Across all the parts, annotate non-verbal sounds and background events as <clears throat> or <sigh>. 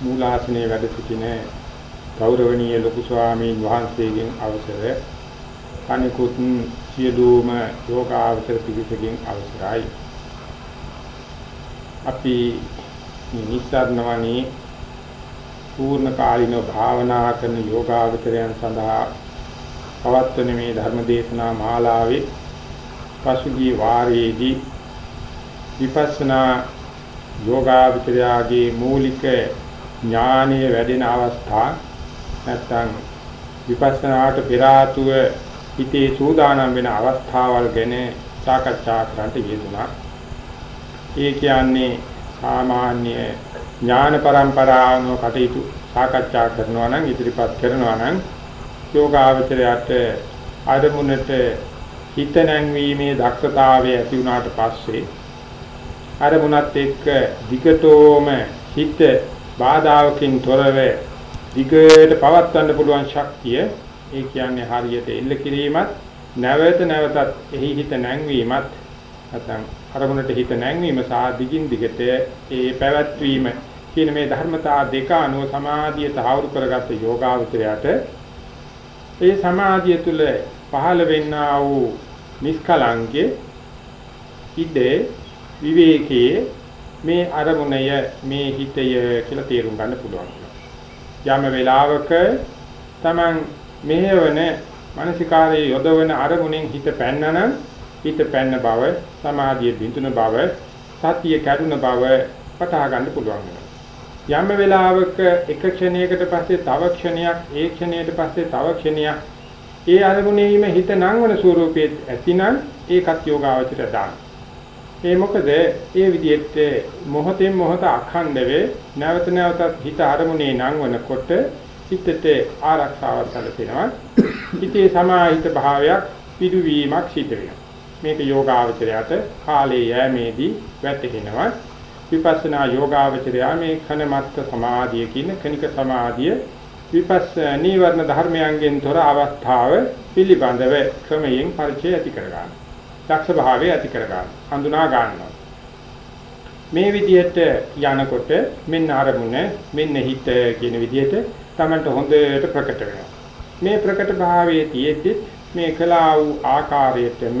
මූලාසනයේ වැඩ සිටින ගෞරවනීය ලොකු ස්වාමීන් වහන්සේගෙන් අවසර අනිකුත් සියලුම යෝගාවචර පිළිසකින් අවසරයි. අපි නිස්සාරණවණී පූර්ණ කාලින භාවනා කරන යෝගාවචරයන් සඳහා පවත්වන මේ ධර්ම දේශනා මාලාවේ පසුගිය වාරයේදී විපස්සනා යෝගාවචරයාගේ මූලික ඥානීය වැඩෙන අවස්ථා නැත්නම් විපස්සනාට පෙර ආතුව හිතේ සූදානම් වෙන අවස්ථාවල් ගැන සාකච්ඡා කරන්නට යෙදුණා. ඒ කියන්නේ සාමාන්‍ය ඥාන પરම්පරාවන කටයුතු සාකච්ඡා කරනවා නම් ඉදිරිපත් කරනවා නම් යෝගාවචරයට ආරමුණට හිත නැංවීමේ දක්ෂතාවය ඇති වුණාට පස්සේ අරමුණත් එක්ක දිගටම හිත බාධාවකින් තොරව දිගට පවත්වන්න පුළුවන් ශක්තිය ඒ කියන්නේ හරියට එල්ල කිරීමත් නැවත නැවතත් එහි හිත නැංවීමත් නැත්නම් අරමුණට හිත නැංවීම සහ දිගින් දිගට ඒ පැවැත්වීම කියන මේ ධර්මතා දෙක අනුව සමාධිය තහවුරු කරගත්ත යෝගාවචරයට ඒ සමාධිය තුළ පහළ වෙන්නා වූ නිස්කලංකේ ඉදේ විවේකයේ මේ අරමුණය මේ හිතය කියලා තේරුම් ගන්න පුළුවන්. යම් වෙලාවක Taman මෙහෙවන මානසිකාරයේ යොදවන අරමුණෙන් හිත පැන්නනම් හිත පැන්න බව සමාධිය බිඳුන බව සතිය කැඩුන බව පටහ ගන්න පුළුවන් යම් වෙලාවක එක ක්ෂණයකට පස්සේ තව ක්ෂණයක් ඒ ක්ෂණයට පස්සේ තව ක්ෂණයක් ඒ අරමුණේම හිත නංවන ස්වરૂපයේ ඇතිනම් ඒකත් යෝගාවචර දාන. ඒ මොකද ඒ විදිහට මොහොතෙන් මොහොත අඛණ්ඩ වේ නැවත නැවතත් හිත අරමුණේ නංවනකොට හිතට ආරක්ෂාවක් සැලසෙනවා. හිතේ සමාහිත භාවයක් පිදුවීමක් සිදු වෙනවා. මේක යෝගාවචරයට කාලයේ යෑමේදී වැටහෙනවා. විපස්සනා යෝගාවචරයා මේ කනමත්ත සමාධිය කියන කනික සමාධිය විපස්ස නීවරණ ධර්මයන්ගෙන් තොර අවස්ථාව පිළිබඳව ක්‍රමයෙන් පරිචය ඇති කර ගන්න. දක්ෂ භාවය ඇති කර ගන්න. හඳුනා ගන්නවා. මේ විදිහට යනකොට මෙන්න අරමුණ මෙන්න හිත කියන විදිහට Tamanට හොඳට ප්‍රකට වෙනවා. මේ ප්‍රකට භාවයේ තියෙද්දි මේ කලා වූ ආකාරයටම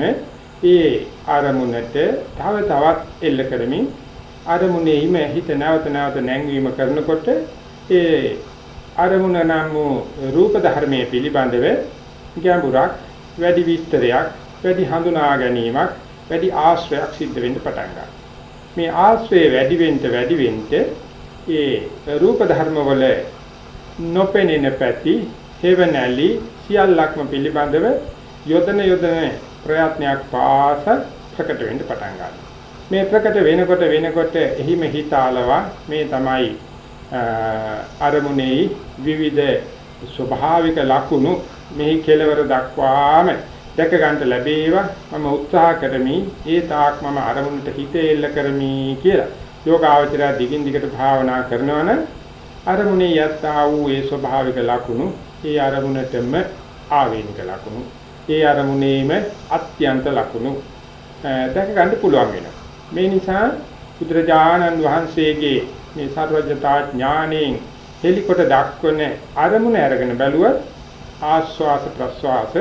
ඒ අරමුණට තව තවත් එල්ල කරමින් අරමුණේම හිත නැවත නැවත නැංවීම කරනකොට ඒ අරමුණ නම් වූ රූප ධර්මයේ පිළිබඳව ගැඹුරක් වැඩි විස්තරයක් වැඩි හඳුනා ගැනීමක් වැඩි ආශ්‍රයක් සිද්ධ වෙන්න පටන් ගන්නවා. මේ ආශ්‍රය වැඩි වෙන්න වැඩි වෙන්න ඒ රූප ධර්ම වල නොපෙනෙන පැති හේවණලි සියල්ලක්ම පිළිබඳව යොදන යොදන ප්‍රයත්නයක් පාස ප්‍රකට වෙන්න පටන් ගන්නවා. මේ ප්‍රකට වෙනකොට වෙනකොට එහිම හිතාලවා මේ තමයි අරමුණේ විවිධ ස්වභාවික ලක්ෂණ මෙහි කෙලවර දක්වාම දැක ගන්නට ලැබේවා. මම උත්සාහ කරමි. ඒ තාක් මම අරමුණට හිත එල්ල කරමි කියලා. යෝගාවචරය දිගින් දිගට භාවනා කරනවනම් අරමුණේ යත්තා වූ ඒ ස්වභාවික ලක්ෂණ ඒ අරමුණටම ආවේනික ලක්ෂණ ඒ අරමුණේම අත්‍යන්ත ලක්ෂණ දැක ගන්න පුළුවන් වෙනවා. මේ නිසා බුදුරජාණන් වහන්සේගේ මේ සර්වඥතා ඥාණයෙන් හෙලිකොට දක්වන අරමුණ අරගෙන බැලුවත් ආස්වාස ප්‍රස්වාස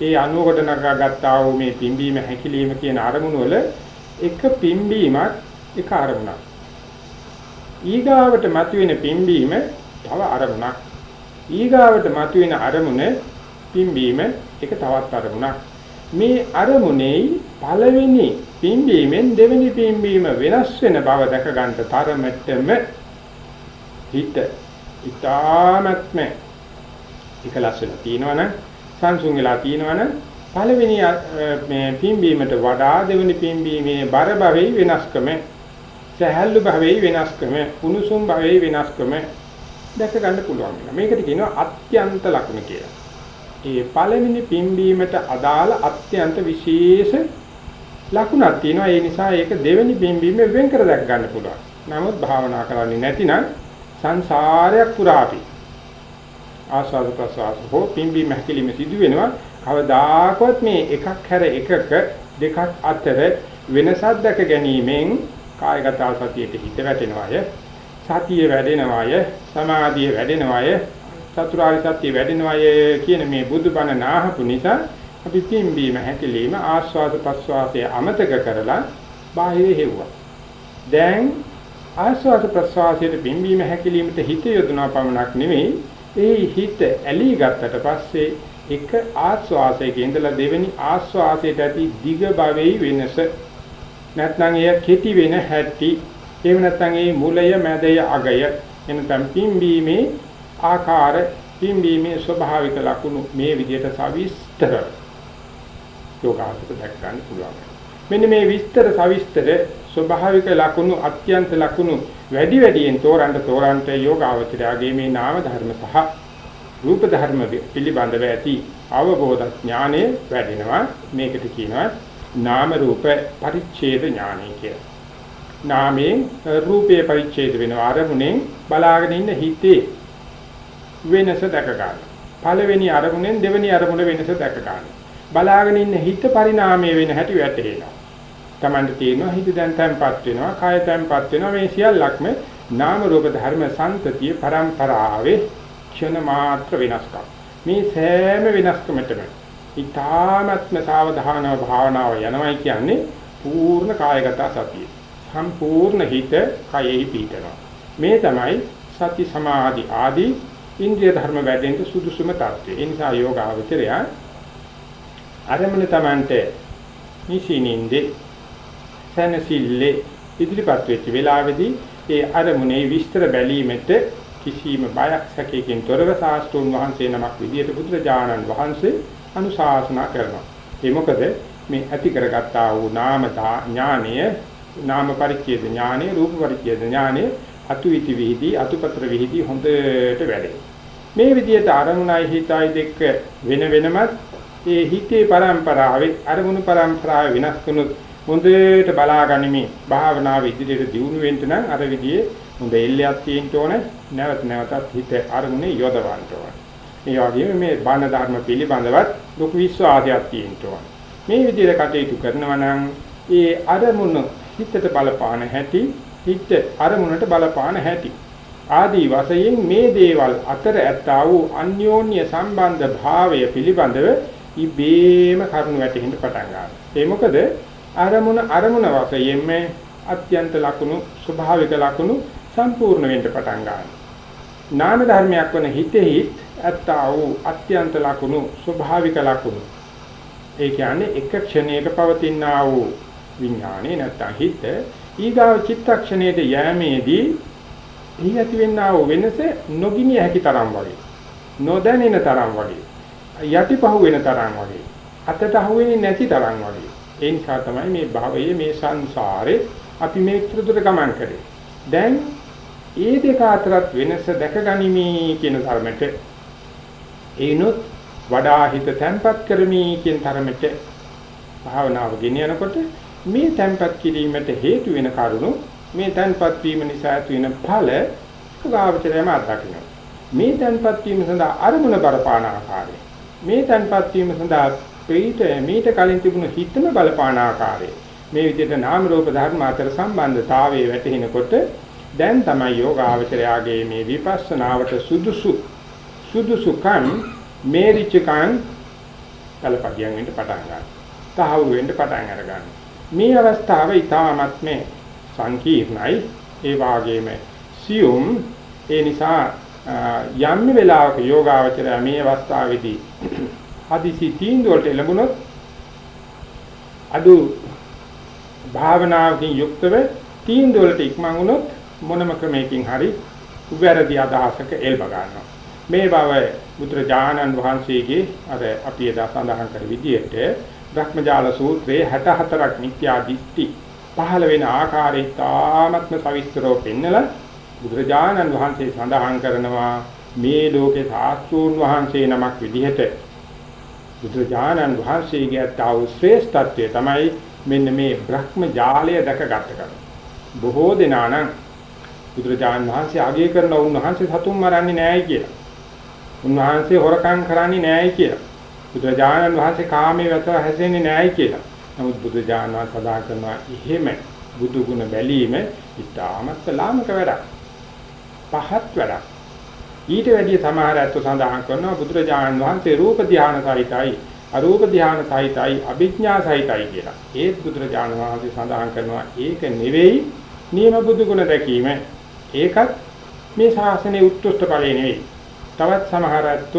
ඒ අනුවකට නගාගත්තා වූ මේ පිම්බීම හැකිලිම කියන අරමුණ වල එක පිම්බීමක් එක අරමුණක්. ඊගාවට මතුවෙන පිම්බීම තව අරමුණක්. ඊගාවට මතුවෙන අරමුණ පිම්බීම එක තවත් අරමුණක්. මේ අරමුණේ පළවෙනි පිම්බීමෙන් දෙවෙනි පිම්බීම වෙනස් වෙන බව දැක ගන්න තරමටම හිත ඊ타මත්ම එකලස් වෙලා තියෙනවනම් සංසුන් වෙලා තියෙනවනම් පළවෙනි මේ පිම්බීමට වඩා දෙවෙනි පිම්බීමේ බර භවෙයි වෙනස්කම සහැල්ලු භවයේ වෙනස්කම, උණුසුම් භවයේ වෙනස්කම දැක ගන්න පුළුවන් වෙනවා. මේකට කියනවා අත්‍යන්ත ලක්ෂණ කියලා. ඒ පළවෙනි පිම්බීමට අදාළ අත්‍යන්ත විශේෂ ලකුණක් තියෙනවා. ඒ නිසා ඒක දෙවෙනි පිම්බීමෙන් වෙන් කර දැක් ගන්න පුළුවන්. නමුත් භාවනා කරන්නේ නැතිනම් සංසාරයක් පුරා අපි ආස්වාද ප්‍රසවාස හෝ පිම්බීම හැකිලිම සිදු වෙනවා. කවදාකවත් මේ එකක් හැර එකක දෙකක් අතර වෙනසක් දැක ගැනීමෙන් කායගත සතියට හිත වැටෙනවාය සතිය වැඩෙනවාය සමාධිය වැඩෙනවාය චතුරාර්ය සත්‍ය වැඩෙනවාය කියන මේ බුදුබණ නාහපු නිසා අපි පිම්බීම හැකිලිම ආස්වාද ප්‍රස්වාසය අමතක කරලා බාහිර හෙව්වා දැන් ආස්වාද ප්‍රස්වාසයේ පිම්බීම හැකිලීමට හිත යොදනවා පමණක් නෙවෙයි ඒ හිත ඇලී ගත්තට පස්සේ එක ආස්වාසයක ඉඳලා දෙවෙනි ආස්වාසයට ඇති දිග භවෙයි වෙනස. නැත්නම් එය කෙටි වෙන හැටි. එහෙම නැත්නම් ඒ මුලය මැදය අගය එනතම් පිම්බීමේ ආකාර පිම්බීමේ ස්වභාවික ලක්ෂණ මේ විදිහට සවිස්තර යෝගාසක දැක් ගන්න පුළුවන්. මෙන්න මේ විස්තර සවිස්තර ස්වභාවික ලක්ෂණ අත්‍යන්ත ලක්ෂණ වැඩි වැඩියෙන් තෝරන්න තෝරන්න යෝගාවචරයාගේ මේ නාම ධර්ම සහ රූප ධර්ම පිළිබඳව ඇති අවබෝධ ඥානය වැඩෙනවා මේකට කියනවා නාම රූප පරිච්ඡේද ඥානය කියලා. නාමයෙන් රූපේ පරිච්ඡේද වෙනවා අරමුණෙන් බලාගෙන ඉන්න හිතේ වෙනස දැක ගන්න. පළවෙනි අරමුණෙන් දෙවෙනි අරමුණ වෙනස දැක ගන්න. බලාගෙන ඉන්න හිත පරිණාමය වෙන හැටි වැටහෙනවා. Tamanට තියෙනවා හිත දැන් තැම්පත් වෙනවා, කාය තැම්පත් වෙනවා මේ සියල්ලක්ම නාම රූප ධර්ම සංතතිය පරම්පරාවේ ක්ෂණ මාත්‍ර වෙනස්කම්. මේ සෑම වෙනස්කමටම ඊ타ත්ම සාවධානව භාවනාව යනවයි කියන්නේ පූර්ණ කායගත සතිය. සම්පූර්ණ හිත කයෙහි පිහිටනවා. මේ තමයි සති සමාධි ආදී ඉන්ද්‍රිය ධර්ම වැඩෙන්න සුදුසුම தත්ත්වය. ඒ නිසා යෝගාවචරය අරමුණ Tamante නිසිනින්දේ සැනසille ඉදිරිපත් වෙච්ච වෙලාවේදී ඒ අරමුණේ විස්තර බැලීමට කිසිම බයක් සැකයකින් තොරව සාස්තුන් වහන්සේ නමක් විදියට බුදුරජාණන් වහන්සේ අනුශාසනා කරනවා. ඒ මොකද මේ ඇති කරගත්තා වූ නාම ඥානය නාම පරිච්ඡේද ඥානය රූප පරිච්ඡේද ඥානය අතු විති විහිදී අතුපතර විහිදී හොඳට වැඩේ. මේ විදිහට අරමුණයි හිතයි දෙක වෙන වෙනමත් ඒ හිතේ પરම්පරාවේ අරමුණු પરම්පරාව වෙනස් කරනොත් හොඳට බලාගනිමින් භාවනාව ඉදිරියට දියුණු වෙන්න නම් අර විදිහේ හොඳ එල්ලයක් තියෙන්න ඕනේ නැවත නැවතත් හිත අරමුණේ යොදවන්න ඕනේ ඒ වගේම මේ බණ ධර්ම පිළිබඳවත් ලොකු විශ්වාසයක් තියෙන්න ඕන. මේ විදිහට කටයුතු කරනවා නම් ඒ අරමුණ හිතට බලපාන හැටි, හිත අරමුණට බලපාන හැටි. ආදී වශයෙන් මේ දේවල් අතර ඇත්තා වූ අන්‍යෝන්‍ය සම්බන්ධ භාවය පිළිබඳව ඉබේම කරුණු වැටෙන්න පටන් ගන්නවා. ඒ මොකද අරමුණ අරමුණ වශයෙන්ම අත්‍යන්ත ලක්ෂණ ස්වභාවික ලක්ෂණ සම්පූර්ණ වෙන්න පටන් ගන්නවා. නාම ධර්මයක් වන හිතෙහි ඇත්තා වූ අත්‍යන්ත ලකුණු ස්වභාවික ලකුණු ඒ කියන්නේ එක ක්ෂණයක පවතිනා වූ විඥානේ නැත්තම් හිත ඊගාව චිත්තක්ෂණයට යෑමේදී එහි ඇතිවෙනා වූ වෙනස නොගිනිය හැකි තරම් වගේ නොදැනෙන තරම් වගේ යටිපහුව වෙන තරම් වගේ අතට අහුවෙන්නේ නැති තරම් වගේ ඒ නිසා තමයි මේ භවයේ මේ සංසාරේ අපි මේ චතුර ගමන් කරේ දැන් ඒ දෙක අතරත් වෙනස දැකගනිමි කියන ධර්මයට ඒනොත් වඩා හිත තැම්පත් කරමි කියන තරමට භාවනාව ගෙනියනකොට මේ තැම්පත් කිරීමට හේතු වෙන කරුණු මේ තැම්පත් වීම නිසා ඇති වෙන ඵල සුගාවචරයම අත්දකින්න. මේ තැම්පත් වීම සඳහා අරමුණ බරපාන ආකාරය. මේ තැම්පත් වීම සඳහා ප්‍රීත මීට කලින් තිබුණු හිතම බලපාන ආකාරය. මේ විදිහට නාම රූප ධර්ම අතර සම්බන්ධතාවයේ වැටහෙනකොට දැන් තමයි යෝගාවචරයාගේ මේ විපස්සනාවට සුදුසු සුදුසුකම් මේරිචකන් කලපදියම් වෙන්න පටන් ගන්නවා. තහවුරු වෙන්න පටන් අර ගන්නවා. මේ අවස්ථාව ඊටමත් මේ සංකීර්ණයි ඒ වාගේම සියුම් ඒ නිසා යම් වෙලාවක යෝගාවචරය මේ අවස්ථාවේදී හදිසි තීන්දුවට ලැබුණොත් අදු භාවනාවකින් යුක්තව තීන්දුවලට ඉක්මන් වුණොත් මොනම ක්‍රමයකින් හරි උවැරදි අදහසක එල්බ ගන්නවා. මේ බව බුදුරජාණන් වහන්සේගේ අර අපි එදා සඳහන් කර විදිහට භ්‍රමජාල සූත්‍රයේ 64ක් මිත්‍යා දිට්ඨි පහළ වෙන ආකාරය තාමත්ම සවිස්තරව පෙන්නලා බුදුරජාණන් වහන්සේ සඳහන් කරනවා මේ ලෝකේ සාස්ත්‍රූන් වහන්සේ නමක් විදිහට බුදුරජාණන් වහන්සේගේ අතාව ශ්‍රේෂ්ඨත්වය තමයි මෙන්න මේ බ්‍රහ්ම ජාලය දැකගත කම. බොහෝ දෙනා නම් බුදුරජාණන් වහන්සේ අගය කරන උන්වහන්සේ සතුන් මරන්නේ නැහැ කියලා. උන්වහන්සේ හොරකම් කරන්නේ නැහැ කියලා. බුදුරජාණන් වහන්සේ කාමයේ වැත හැසෙන්නේ නැහැ කියලා. නමුත් බුදුරජාණන් වහන්සේ සදා කරනවා එහෙම බුදු ගුණ බැලීම ඉතාමත් ලාමක වැඩක්. පහත් වැඩක්. ඊට වැඩිය සමහර අත්ව සඳහන් කරනවා බුදුරජාණන් වහන්සේ රූප ධානය සහිතයි අරූප ධානය සහිතයි අභිඥා සහිතයි කියලා. ඒත් බුදුරජාණන් වහන්සේ සඳහන් කරනවා ඒක නෙවෙයි නියම බුදු ගුණ දැකීම. ඒකත් මේ ශාසනයේ උත්කෘෂ්ඨ ඵලෙ නෙවෙයි. තවත් සමහර අත්ව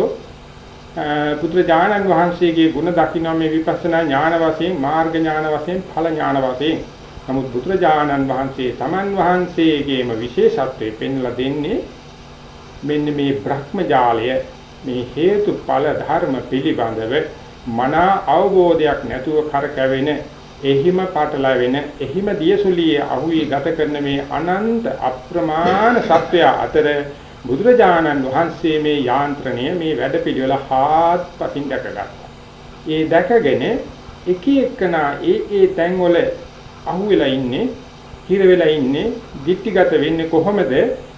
බුදුරජාණන් වහන්සේගේ ගුණ දකින්න මේ විපස්සනා ඥාන වශයෙන් මාර්ග ඥාන වශයෙන් ඵල ඥාන වශයෙන් නමුත් බුදුරජාණන් වහන්සේ තමන් වහන්සේගේම විශේෂත්වය පෙන්ලා දෙන්නේ මෙන්න මේ භ්‍රමජාලය මේ හේතුඵල ධර්ම පිළිබඳව මනා අවබෝධයක් නැතුව කරකැවෙන එහිම පාටලවෙන එහිම දියසුලියේ අහුවේ ගත කරන මේ අනන්ත අප්‍රමාණ සත්‍ය අතර බුදුරජාණන් වහන්සේ මේ යාන්ත්‍රණය මේ වැඩපිළිවෙල හාත්පසින් දැකගත්තා. ඒ දැකගෙන එක එකනා ඒ ඒ තැන්වල අහුවෙලා ඉන්නේ, හිර වෙලා ඉන්නේ, දික්ටිගත වෙන්නේ කොහොමද?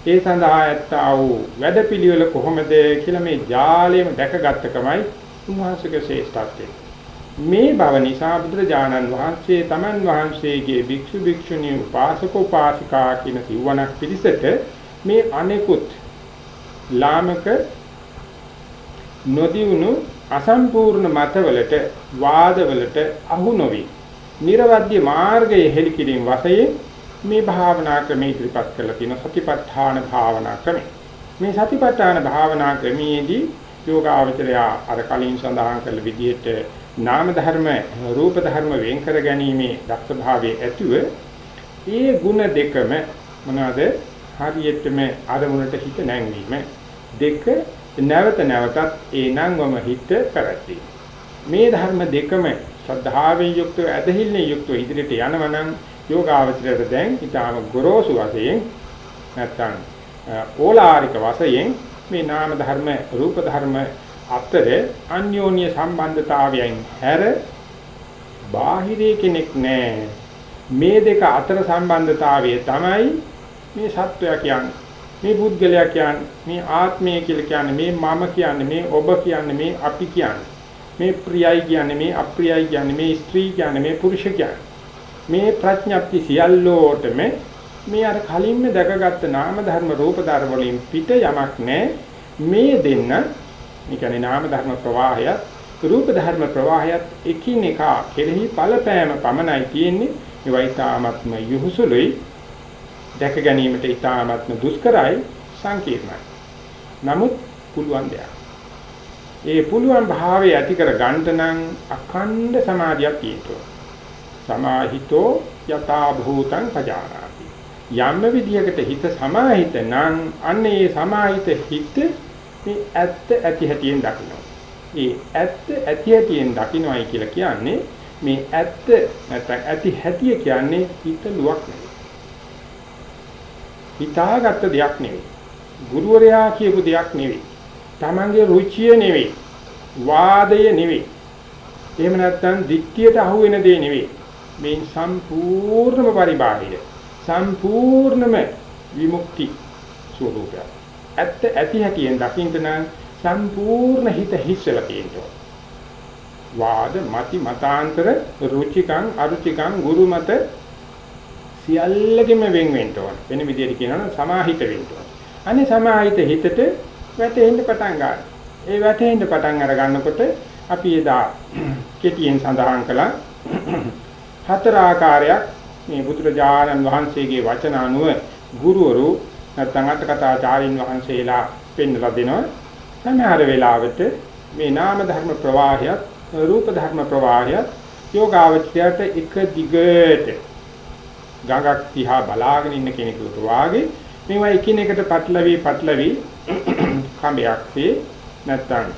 ඒ සඳහා ඇත්තා වූ වැඩපිළිවෙල කොහොමද කියලා මේ ජාලයම දැකගත්තකමයි උන්වහන්සේගේ ශ්‍රේෂ්ඨත්වය. මේ බව නිසා බුදුරජාණන් වහන්සේ තමන් වහන්සේගේ භික්ෂු භික්ෂුණී උපාසක උපාසිකා කියන සිවණක් පිළිසෙට මේ අනෙකුත් ලාමක නොදියුණු අසම්පූර්ණ මතවලට වාදවලට අහු නොවි. නිර්වද්‍ය මාර්ගයේ හෙලිකිරීම වශයෙන් මේ භාවනා ක්‍රමයේ ඉදිරිපත් කරලා තියෙන සතිපට්ඨාන භාවනා ක්‍රමය. මේ සතිපට්ඨාන භාවනා ක්‍රමයේදී යෝගාවචරය අර කලින් සඳහන් කළ විදිහට නාම ධර්ම රූප ධර්ම වෙන් කර ගැනීමේ දක්ෂ භාවයේ ඇතුව ඒ ಗುಣ දෙකම මොනවාද? හරියටම අරමුණට හිත නැංවීම. දෙක නැවත නැවතත් ඒ නංවම හිත පැවැත්වීම. මේ ධර්ම දෙකම ශ්‍රද්ධාවෙන් යුක්තව ඇදහිල්ලෙන් යුක්තව ඉදිරියට යනවනම් යෝගාවචරයට දැන් ඊටාම ගොරෝසු වශයෙන් නැත්තම් ඕලාරික වශයෙන් මේ නාම ධර්ම රූප ධර්ම අතර අන්‍යෝන්‍ය සම්බන්ධතාවයන් හැර බාහිරේ කෙනෙක් නැහැ මේ දෙක අතර සම්බන්ධතාවය තමයි මේ සත්වයා කියන්නේ. මේ පුද්ගලයා කියන්නේ මේ ආත්මය කියලා කියන්නේ මේ මම කියන්නේ මේ ඔබ කියන්නේ මේ අපි කියන්නේ. මේ ප්‍රියයි කියන්නේ මේ අප්‍රියයි කියන්නේ මේ ස්ත්‍රී කියන්නේ මේ පුරුෂ කියන්නේ. මේ ප්‍රඥප්ති සියල්ලෝටම මේ අර කලින්ම දැකගත්ත නාම ධර්ම රූප ධර්ම වලින් පිට යමක් නැහැ මේ දෙන්න මේ කියන්නේ නාම ධර්ම ප්‍රවාහයත් රූප ධර්ම ප්‍රවාහයත් එකිනෙකා කෙරෙහි ඵලපෑම පමණයි තියෙන්නේ ඒ වයිතාමත්ම යහුසුලුයි දැක ගැනීමට ඉතාමත්ම දුෂ්කරයි සංකීර්ණයි. නමුත් පුළුවන් දෙයක්. ඒ පුළුවන් භාවය ඇති කර ගන්නට නම් අඛණ්ඩ සමාධියක් තියෙනවා. සමාහිතෝ යථා භූතං පජානාති. යම් විදියකට හිත සමාහිත නම් අන්න ඒ සමාහිත හිත මේ ඇත්ත ඇති හැටියෙන් දකිනවා. ඒ ඇත්ත ඇති හැටියෙන් දකින්නයි කියලා කියන්නේ මේ ඇත්ත නැත්නම් ඇති හැටිය කියන්නේ හිතලුවක් නෙවෙයි. හිතාගත්ත දෙයක් නෙවෙයි. ගුරුවරයා කියපු දෙයක් නෙවෙයි. Tamange රුචිය නෙවෙයි. වාදය නෙවෙයි. එහෙම නැත්නම් දික්තියට අහු වෙන දේ නෙවෙයි. මේ සම්පූර්ණම පරිබාහිර. සම්පූර්ණම විමුක්ති ස්වરૂපය. ඇත්ත ඇති හැටියෙන් දකින්න නම් සම්පූර්ණ හිත හිස්සලා තියෙනවා. වාද මති මතාන්තර රුචිකං අරුචිකං ගුරු මත සියල්ලගෙම වෙන් වෙන්න ඕන. වෙන විදිහට කියනවා නම් සමාහිත වෙන්න ඕන. අනේ සමාහිත හිතට වැටෙන්න පටන් ගන්නවා. ඒ වැටෙන්න පටන් අර ගන්නකොට අපි එදා කෙටියෙන් සඳහන් කළා හතර ආකාරයක් මේ බුදුරජාණන් වහන්සේගේ වචන අනුව ගුරුවරු නැත්නම් අටකථාචාරින් වහන්සේලා පෙන්වලා දෙනවා. සමහර වෙලාවට මේ නාම ධර්ම ප්‍රවාහයත් රූප ධර්ම ප්‍රවාහයත් යෝගාවචරයට එක දිගට ගඟක් දිහා බලාගෙන ඉන්න කෙනෙකුට වාගේ මේවා එකිනෙකට පටලවි පටලවි කඹයක්සේ නැත්තම්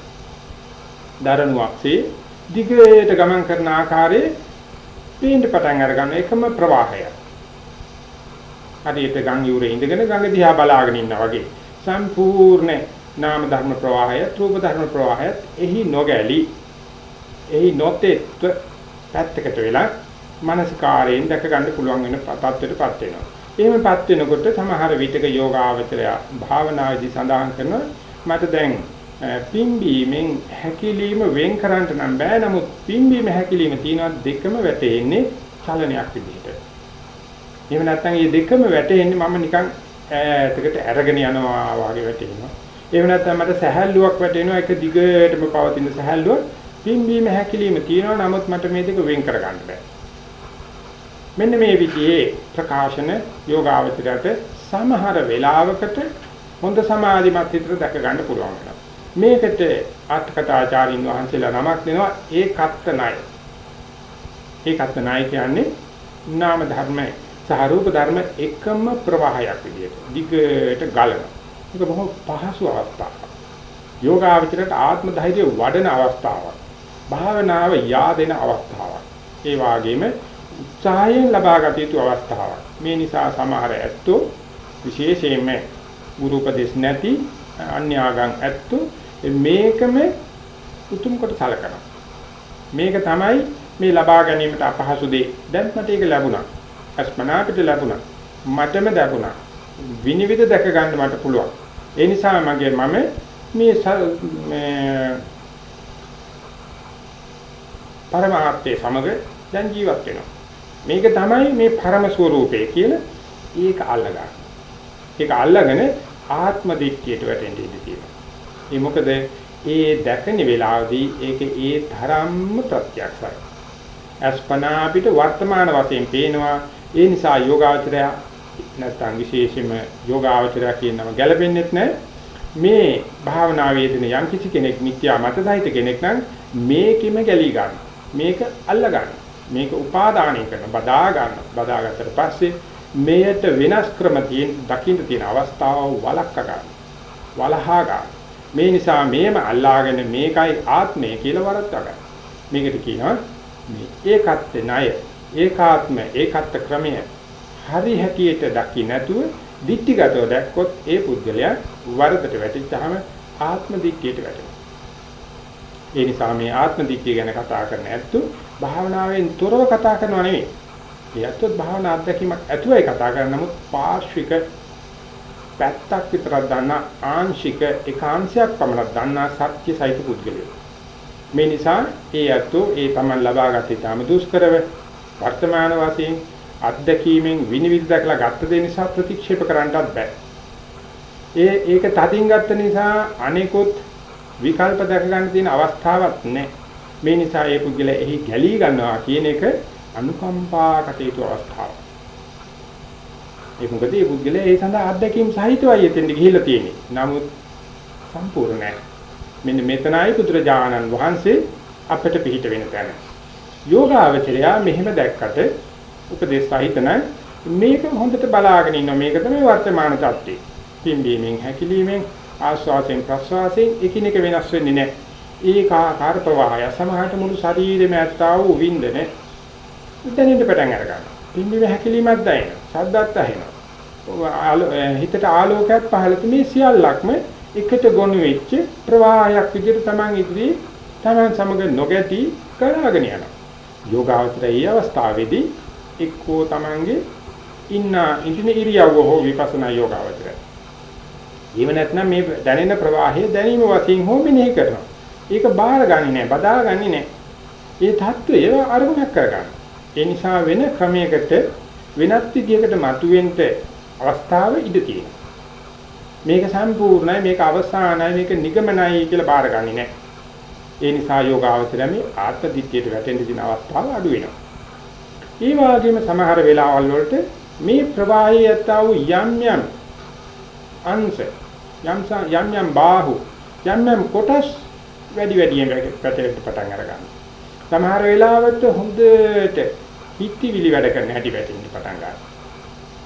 දරණුවක්සේ දිගට ගමන් කරන ආකාරයේ පේන්න පටන් අර ගන්න එකම ප්‍රවාහය. හරියට ගම් යුරේ ඉඳගෙන ගඟ දිහා බලාගෙන ඉන්නා වගේ සම්පූර්ණ නාම ධර්ම ප්‍රවාහය, රූප ධර්ම ප්‍රවාහයත් එහි නොගැලි එහි නොතෙත්ව පැත්තකට වෙලා මානසිකාරයෙන් දැක ගන්න පුළුවන් වෙන තත්ත්වයටපත් වෙනවා. එහෙමපත් වෙනකොට සමහර විටක යෝගාවචරය භාවනාවේදී සඳහන් කරනවා මට දැන් පිම්බීමෙන් හැකිලිම වෙන් කරන්න නම් බෑ නමුත් පිම්බීම හැකිලිම තියෙනවා දෙකම වැටෙන්නේ චලනයක් විදිහට. එහෙම නැත්නම් මේ දෙකම වැටෙන්නේ මම නිකන් ඈතකට අරගෙන යනවා වගේ වැටෙනවා. එහෙම නැත්නම් මට සහැල්ලුවක් වැටෙනවා එක දිගටම පවතින සහැල්ලුව පිම්බීම හැකිලිම තියෙනවා නමුත් මට මේ දෙක වෙන් කරගන්න බෑ. මෙන්න මේ විදිහේ ප්‍රකාශන යෝගාවචරයට සමහර වෙලාවකට හොඳ සමාධිමත් හිතට දැක ගන්න පුළුවන් වෙනවා. මේකට ආත්කතාචාරින් වහන්සේලා නමක් දෙනවා ඒකත්ත ණය. ඒකත්ත ණය කියන්නේ නාම ධර්ම සහ රූප ධර්ම එකම ප්‍රවාහයක් විදිහට දිගට ගලන. ඒක බොහොම පහසු අවස්ථාවක්. යෝගාවචරයට ආත්ම ධෛර්යය වඩන අවස්ථාවක්. භාවනාව yaadෙන අවස්ථාවක්. ඒ වගේම උත්සාහයෙන් ලබාගත යුතු අවස්ථාවක්. මේ නිසා සමහර ඇත්තෝ විශේෂයෙන්ම ගුරු උපදේශ නැති අන්‍යාගම් ඇත්තෝ මේකම උතුම් කොට සලකනවා. මේක තමයි මේ ලබා ගැනීමට අපහසු දෙය. දැන් මට ඒක ලැබුණා. අස්මනා පිට ලැබුණා. මටම ලැබුණා. විනිවිද දැක ගන්න මට පුළුවන්. ඒ නිසා මගේ මම මේ මේ පරමාර්ථයේ සමග දැන් ජීවත් වෙනවා. මේක තමයි මේ පරම ස්වરૂපය කියලා ඒක අල්ලගන්න. ඒක අල්ලගෙන ආත්ම දිට්ඨියට වැටෙන්න ඉඩ තියෙනවා. ඒ මොකද ඒ දැකන වෙලාවදී ඒක ඒ තරම්ම ප්‍රත්‍යක්ෂයි. අස්පනා අපිට වර්තමාන වශයෙන් පේනවා. ඒ නිසා යෝගාචරය නැත්නම් විශේෂයෙන්ම යෝගාචරය කියන නම ගැලපෙන්නේ නැහැ. මේ භාවනාවේ යෙදෙන යම් කිසි කෙනෙක් මිත්‍යා මතසහිත කෙනෙක් නම් මේකෙම ගැලී ගන්න. මේක අල්ල ගන්න. මේක උපාදානය කරන බදා ගන්න. බදාගත්තට පස්සේ මෙයට වෙනස් ක්‍රම තියෙන දකින්න තියෙන අවස්ථාව වලක්ක ගන්න. වලහා ගන්න. මේ නිසා මේම අල්ලාගෙන මේකයි ආත්මය කියලා වරද්දා ගන්න. මේකට කියනවා මේ ඒකත් ණය ඒකාත්ම ඒකත් ක්‍රමය හරි හැටියට දකි නැතුව දික්ටිගතව දැක්කොත් ඒ පුද්ගලයා වරදට වැටිච්චාම ආත්ම දික්තියට වැටෙනවා. ඒ නිසා මේ ආත්ම දික්තිය ගැන කතා කරන ඇත්තු භාවනාවෙන් තොරව කතා කරනව නෙවෙයි. ඒ ඇත්තත් භාවනා අත්දැකීමක් ඇතුවයි කතා කරන නමුත් පාර්ශ්වික පැත්තක් විතරක් දන්නා ආංශික ඒකාංශයක් පමණක් දන්නා සත්‍ය සහිත පුද්ගලයෝ. මේ නිසා ඒ ඇත්තෝ ඒ Taman ලබාගත් ඊටම දුෂ්කරව වර්තමාන වශයෙන් අත්දැකීමෙන් විනිවිද දැකලා ගත්ත දේ නිසා ප්‍රතික්ෂේප කරන්නවත් බෑ. ඒ ඒක තදින් ගත්ත නිසා අනිකුත් විකල්ප දැක ගන්න තියෙන අවස්ථාවක් නැහැ. මේ නිසා ඒ පුද්ගලයා එහි ගැලී ගන්නවා කියන එක අනුකම්පා කටයුතු අවස්ථාවක්. ඒ මොකද මේ පුද්ගලයා ඒ සඳහා අත්දැකීම් සහිතවයි එතෙන්ට ගිහිල්ලා තියෙන්නේ. නමුත් සම්පූර්ණ නැහැ. මෙන්න මෙතනයි පුදුරජානන් වහන්සේ අපට පිළිහිට වෙන තැන. යෝගාවචරය මෙහෙම දැක්කට උපදේශ සහිතන මේක හොඳට බලාගෙන ඉන්නවා. මේක තමයි වර්තමාන தත්ත්වය. පිම්බීමෙන් හැකිලීමෙන් ආස්වාසයෙන් ප්‍රස්වාසයෙන් එකිනෙක වෙනස් වෙන්නේ නැහැ. ඒකාකාර ප්‍රවාහය සමහරට මුළු ශරීරෙම ඇත්තා වූ වින්දනේ දැනෙන්න පටන් අර ගන්නවා. පිම්බීම හැකිලීමක් දැනෙනවා. ශබ්දත් ඇහෙනවා. හිතට ආලෝකයක් පහළ මේ සියල්ලක්ම එකට ගොනු වෙච්ච ප්‍රවාහයක් විදිහට Taman ඉදිරි Taman සමග නොගැටි කරගෙන යනවා. යෝගාවචරයේ අවස්ථාවේදී එක්කෝ Tamanගේ ඉන්න ඉදින ඉරියව්ව හෝ විපස්සනා යෝගාවචරය. ඊව නැත්නම් මේ දැනෙන ප්‍රවාහය දැනීම වශයෙන් හෝ මෙනෙහි කරනවා. ඒක බාරගන්නේ නැහැ, බදාගන්නේ නැහැ. ඒ தত্ত্বය අරමුණක් කරගන්න. ඒ නිසා වෙන ක්‍රමයකට වෙනත් විදියකට මතුවෙන්න අවස්ථාව ඉඩ තියෙනවා. මේක සම්පූර්ණයි, මේක අවසానයි, මේක නිගමනයි කියලා බාරගන්නේ නැහැ. ඒ නිසා යෝගාවචරය මේ ආත්ම දිට්ඨියට වැටෙන්න දින අවස්ථාව අඩු වෙනවා. ඒ වගේම සමහර වෙලාවල් වලට මේ ප්‍රවාහයේ යතා වූ යම් යම් අංශ යම් යම් යම් බාහු යම් යම් කොටස් වැඩි වැඩියෙන් පැටලෙන්න පටන් අර ගන්නවා. සමහර වෙලාවට හොඳට හිතවිලි වැඩ කරන හැටි වැටෙන්න පටන් ගන්නවා.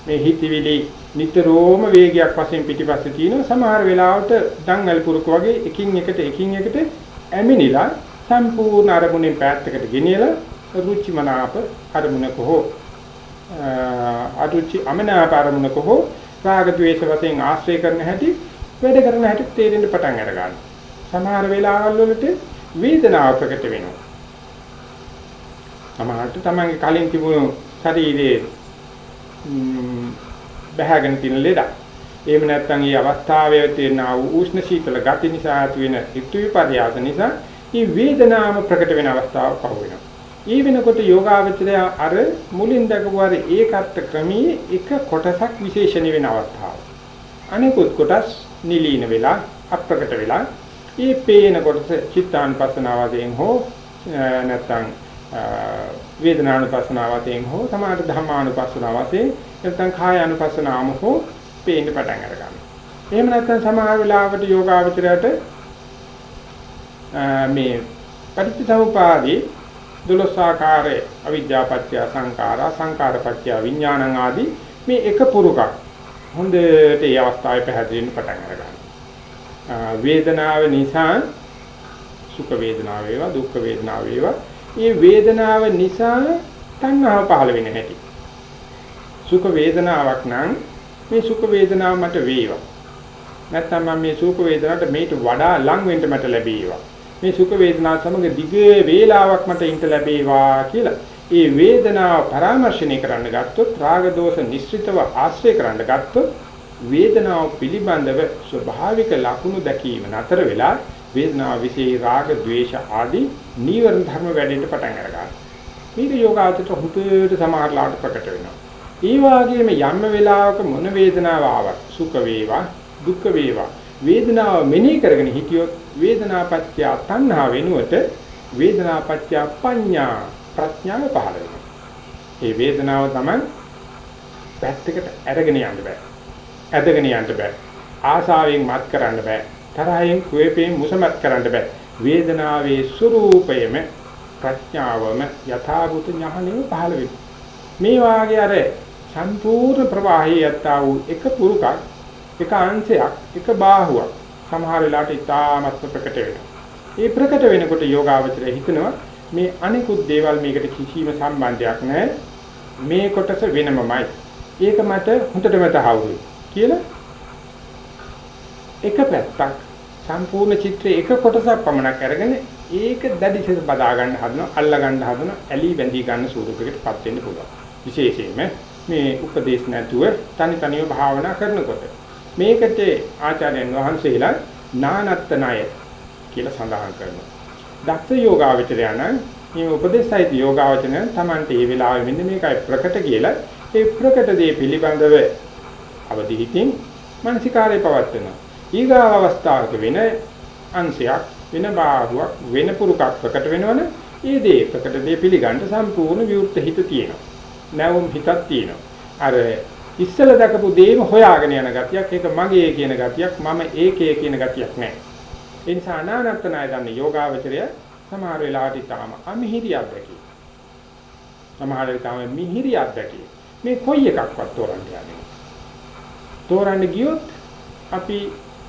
මේ හිතවිලි නිතරම වේගයක් වශයෙන් පිටිපස්සේ තියෙනවා. සමහර වෙලාවට දංගල් පුරුක වගේ එකින් එකට එකින් එකට ඇමිනිලා සම්පූර්ණ අරමුණෙන් පැත්තකට ගෙනියලා රුචි මනාප අරමුණක හෝ අරුචි අමනාප අරමුණක හෝ රාග ద్వේෂ වශයෙන් ආශ්‍රය කරන හැටි වැඩ කරන හැටි තේරෙන්න පටන් අර ගන්නවා. සමහර වෙලාවල් වලට වේදනාව ප්‍රකට වෙනවා. සමහරට තමන්ගේ කලින් තිබුණු ශරීරයේ බහගෙන තියෙන ලෙඩ. එහෙම නැත්නම් මේ අවස්ථාවේ තියෙන උෂ්ණ සීතල ගති නිසා ඇති වෙන ඍතු විපර්යාස නිසා මේ වේදනාව ප්‍රකට වෙන අවස්ථාවක් පහු වෙනවා. ඒ වෙනකොට යෝගාවචරය අර මුලින් දක්වපු අර ඒකත් ක්‍රමයේ එක කොටසක් විශේෂණ වෙන අවස්ථාව. අනිකුත් කොටස් නිලීන වෙලා අප්‍රකට වෙලා ඒ පේන කොටස චිත්තානුපස්සනාවයෙන් හෝ නැත්නම් වේදනානුපස්සනාවයෙන් හෝ සමාධි ධම්මානුපස්සනාවයෙන් නැත්නම් කායානුපස්සනාවම හෝ පේන්න පටන් අර ගන්නවා. එහෙම නැත්නම් සමහර වෙලාවට යෝගාවචරයට මේ පටිච්චසමුපාදී දොළොස් ආකාරයේ අවිද්‍යාපත්‍ය සංඛාරා සංඛාරපත්‍ය විඥානං ආදී මේ එක පුරුකක් හොඳට ඒ අවස්ථාවේ පැහැදිලින්න පටන් අරගන්නවා වේදනාව නිසා සුඛ වේදනාව වේවා දුක්ඛ වේදනාව වේවා මේ වේදනාව නිසා තණ්හාව පහළ වෙන හැටි. සුඛ වේදනාවක් නම් මේ සුඛ වේදනාව මට වේවා. නැත්නම් මම මේ සුඛ වේදනාවට මේට වඩා ලං වෙන්න මට ලැබේවා. මේ සුඛ වේදනා සමග දිගේ වේලාවක් මට ඉඳ ලැබේවා කියලා. ඒ වේදනාව පරාමර්ශණය කරන්න ගත්තොත් රාග දෝෂ නිශ්චිතව ආශ්‍රය කරන්න ගත්තොත් වේදනාව පිළිබඳව ස්වභාවික ලක්ෂණ දැකීම නතර වෙලා වේදනාව විසේ රාග ద్వේෂ ආදී නීවරණ ධර්ම වැඩෙන්න පටන් අරගන්නවා. මේක යෝගාචරයට හුදෙට සමහරලාට ප්‍රකට වෙනවා. ඒ වගේම යම් වෙලාවක මොන වේදනාව ආවත් සුඛ වේවා දුක් වේවා වේදනාව මෙනෙහි කරගෙන හිටියොත් වේදනාපත්‍ය තණ්හා වෙනුවට වේදනාපත්‍ය පඤ්ඤා ප්‍රඥාව පහළ වෙනවා. මේ වේදනාව තමයි පැත්තකට අරගෙන යන්න බෑ. ඇදගෙන යන්න බෑ. ආසාවෙන් මත් කරන්න බෑ. තරහෙන් කුවේපෙන් මුසමත් කරන්න බෑ. වේදනාවේ ස්වરૂපයම ප්‍රඥාවම යථාභූත ඥානෙම පහළ වෙනවා. මේ වාගේ අර සම්පූර්ණ ප්‍රවාහයේ යත්තා වූ එක පුරුකක් එක අංශයක් එක බාහුවක් සමහර වෙලාවට ඉතාමත් ප්‍රකට වෙනවා. ඒ ප්‍රකට වෙනකොට යෝගාවචරය හිතනවා මේ අනිකුත් දේවල් මේකට කිසිම සම්බන්ධයක් නැහැ. මේ කොටස වෙනමමයි. ඒක මට හොඳටම තහවුරුයි කියලා එක පැත්තක් සම්පූර්ණ චිත්‍රයේ එක කොටසක් පමණක් අරගෙන ඒක දැඩිසෙස බදා ගන්න හදනවා අල්ලා ගන්න හදනවා ඇලි බැඳී ගන්න ස්වරූපයකටපත් වෙන්න පුළුවන් විශේෂයෙන්ම මේ උපදේශ නැතුව තනි තනිව භාවනා කරනකොට මේකට ආචාර්යයන් වහන්සේලා නානත්තනය කියලා සඳහන් කරනවා. දක්ෂ යෝගාවචරයන මේ උපදේශයිත යෝගාවචරය Tamante මේ වෙලාවේ මෙන්න මේකයි ප්‍රකට කියලා ඒ ප්‍රකට දේ පිළිබඳව අවදි හිතින් මානසිකාරය පවත්වනවා. ඊගාව අවස්ථාවක වෙන අංශයක් වෙන බාහුවක් වෙන පුරුකක් ප්‍රකට වෙනවනේ ඒ දේ ප්‍රකට දේ පිළිගන්න සම්පූර්ණ විවෘත හිත තියෙනවා. නැවුම් හිතක් තියෙනවා. අර ඉස්සල දකපු දේම හොයාගෙන යන ගතියක් ඒක මගේ කියන ගතියක් මම ඒකේ කියන ගතියක් නැහැ. ඒ නිසා අනානත්තනය දන්න යෝගාවචරය සමහර වෙලාවට තාම අමිහිරි අත්දැකී. සමහර වෙලාවට මිහිරි අත්දැකී. මේ කොයි එකක්වත් තෝරන්න යන්නේ. තෝරන්න ගියොත් අපි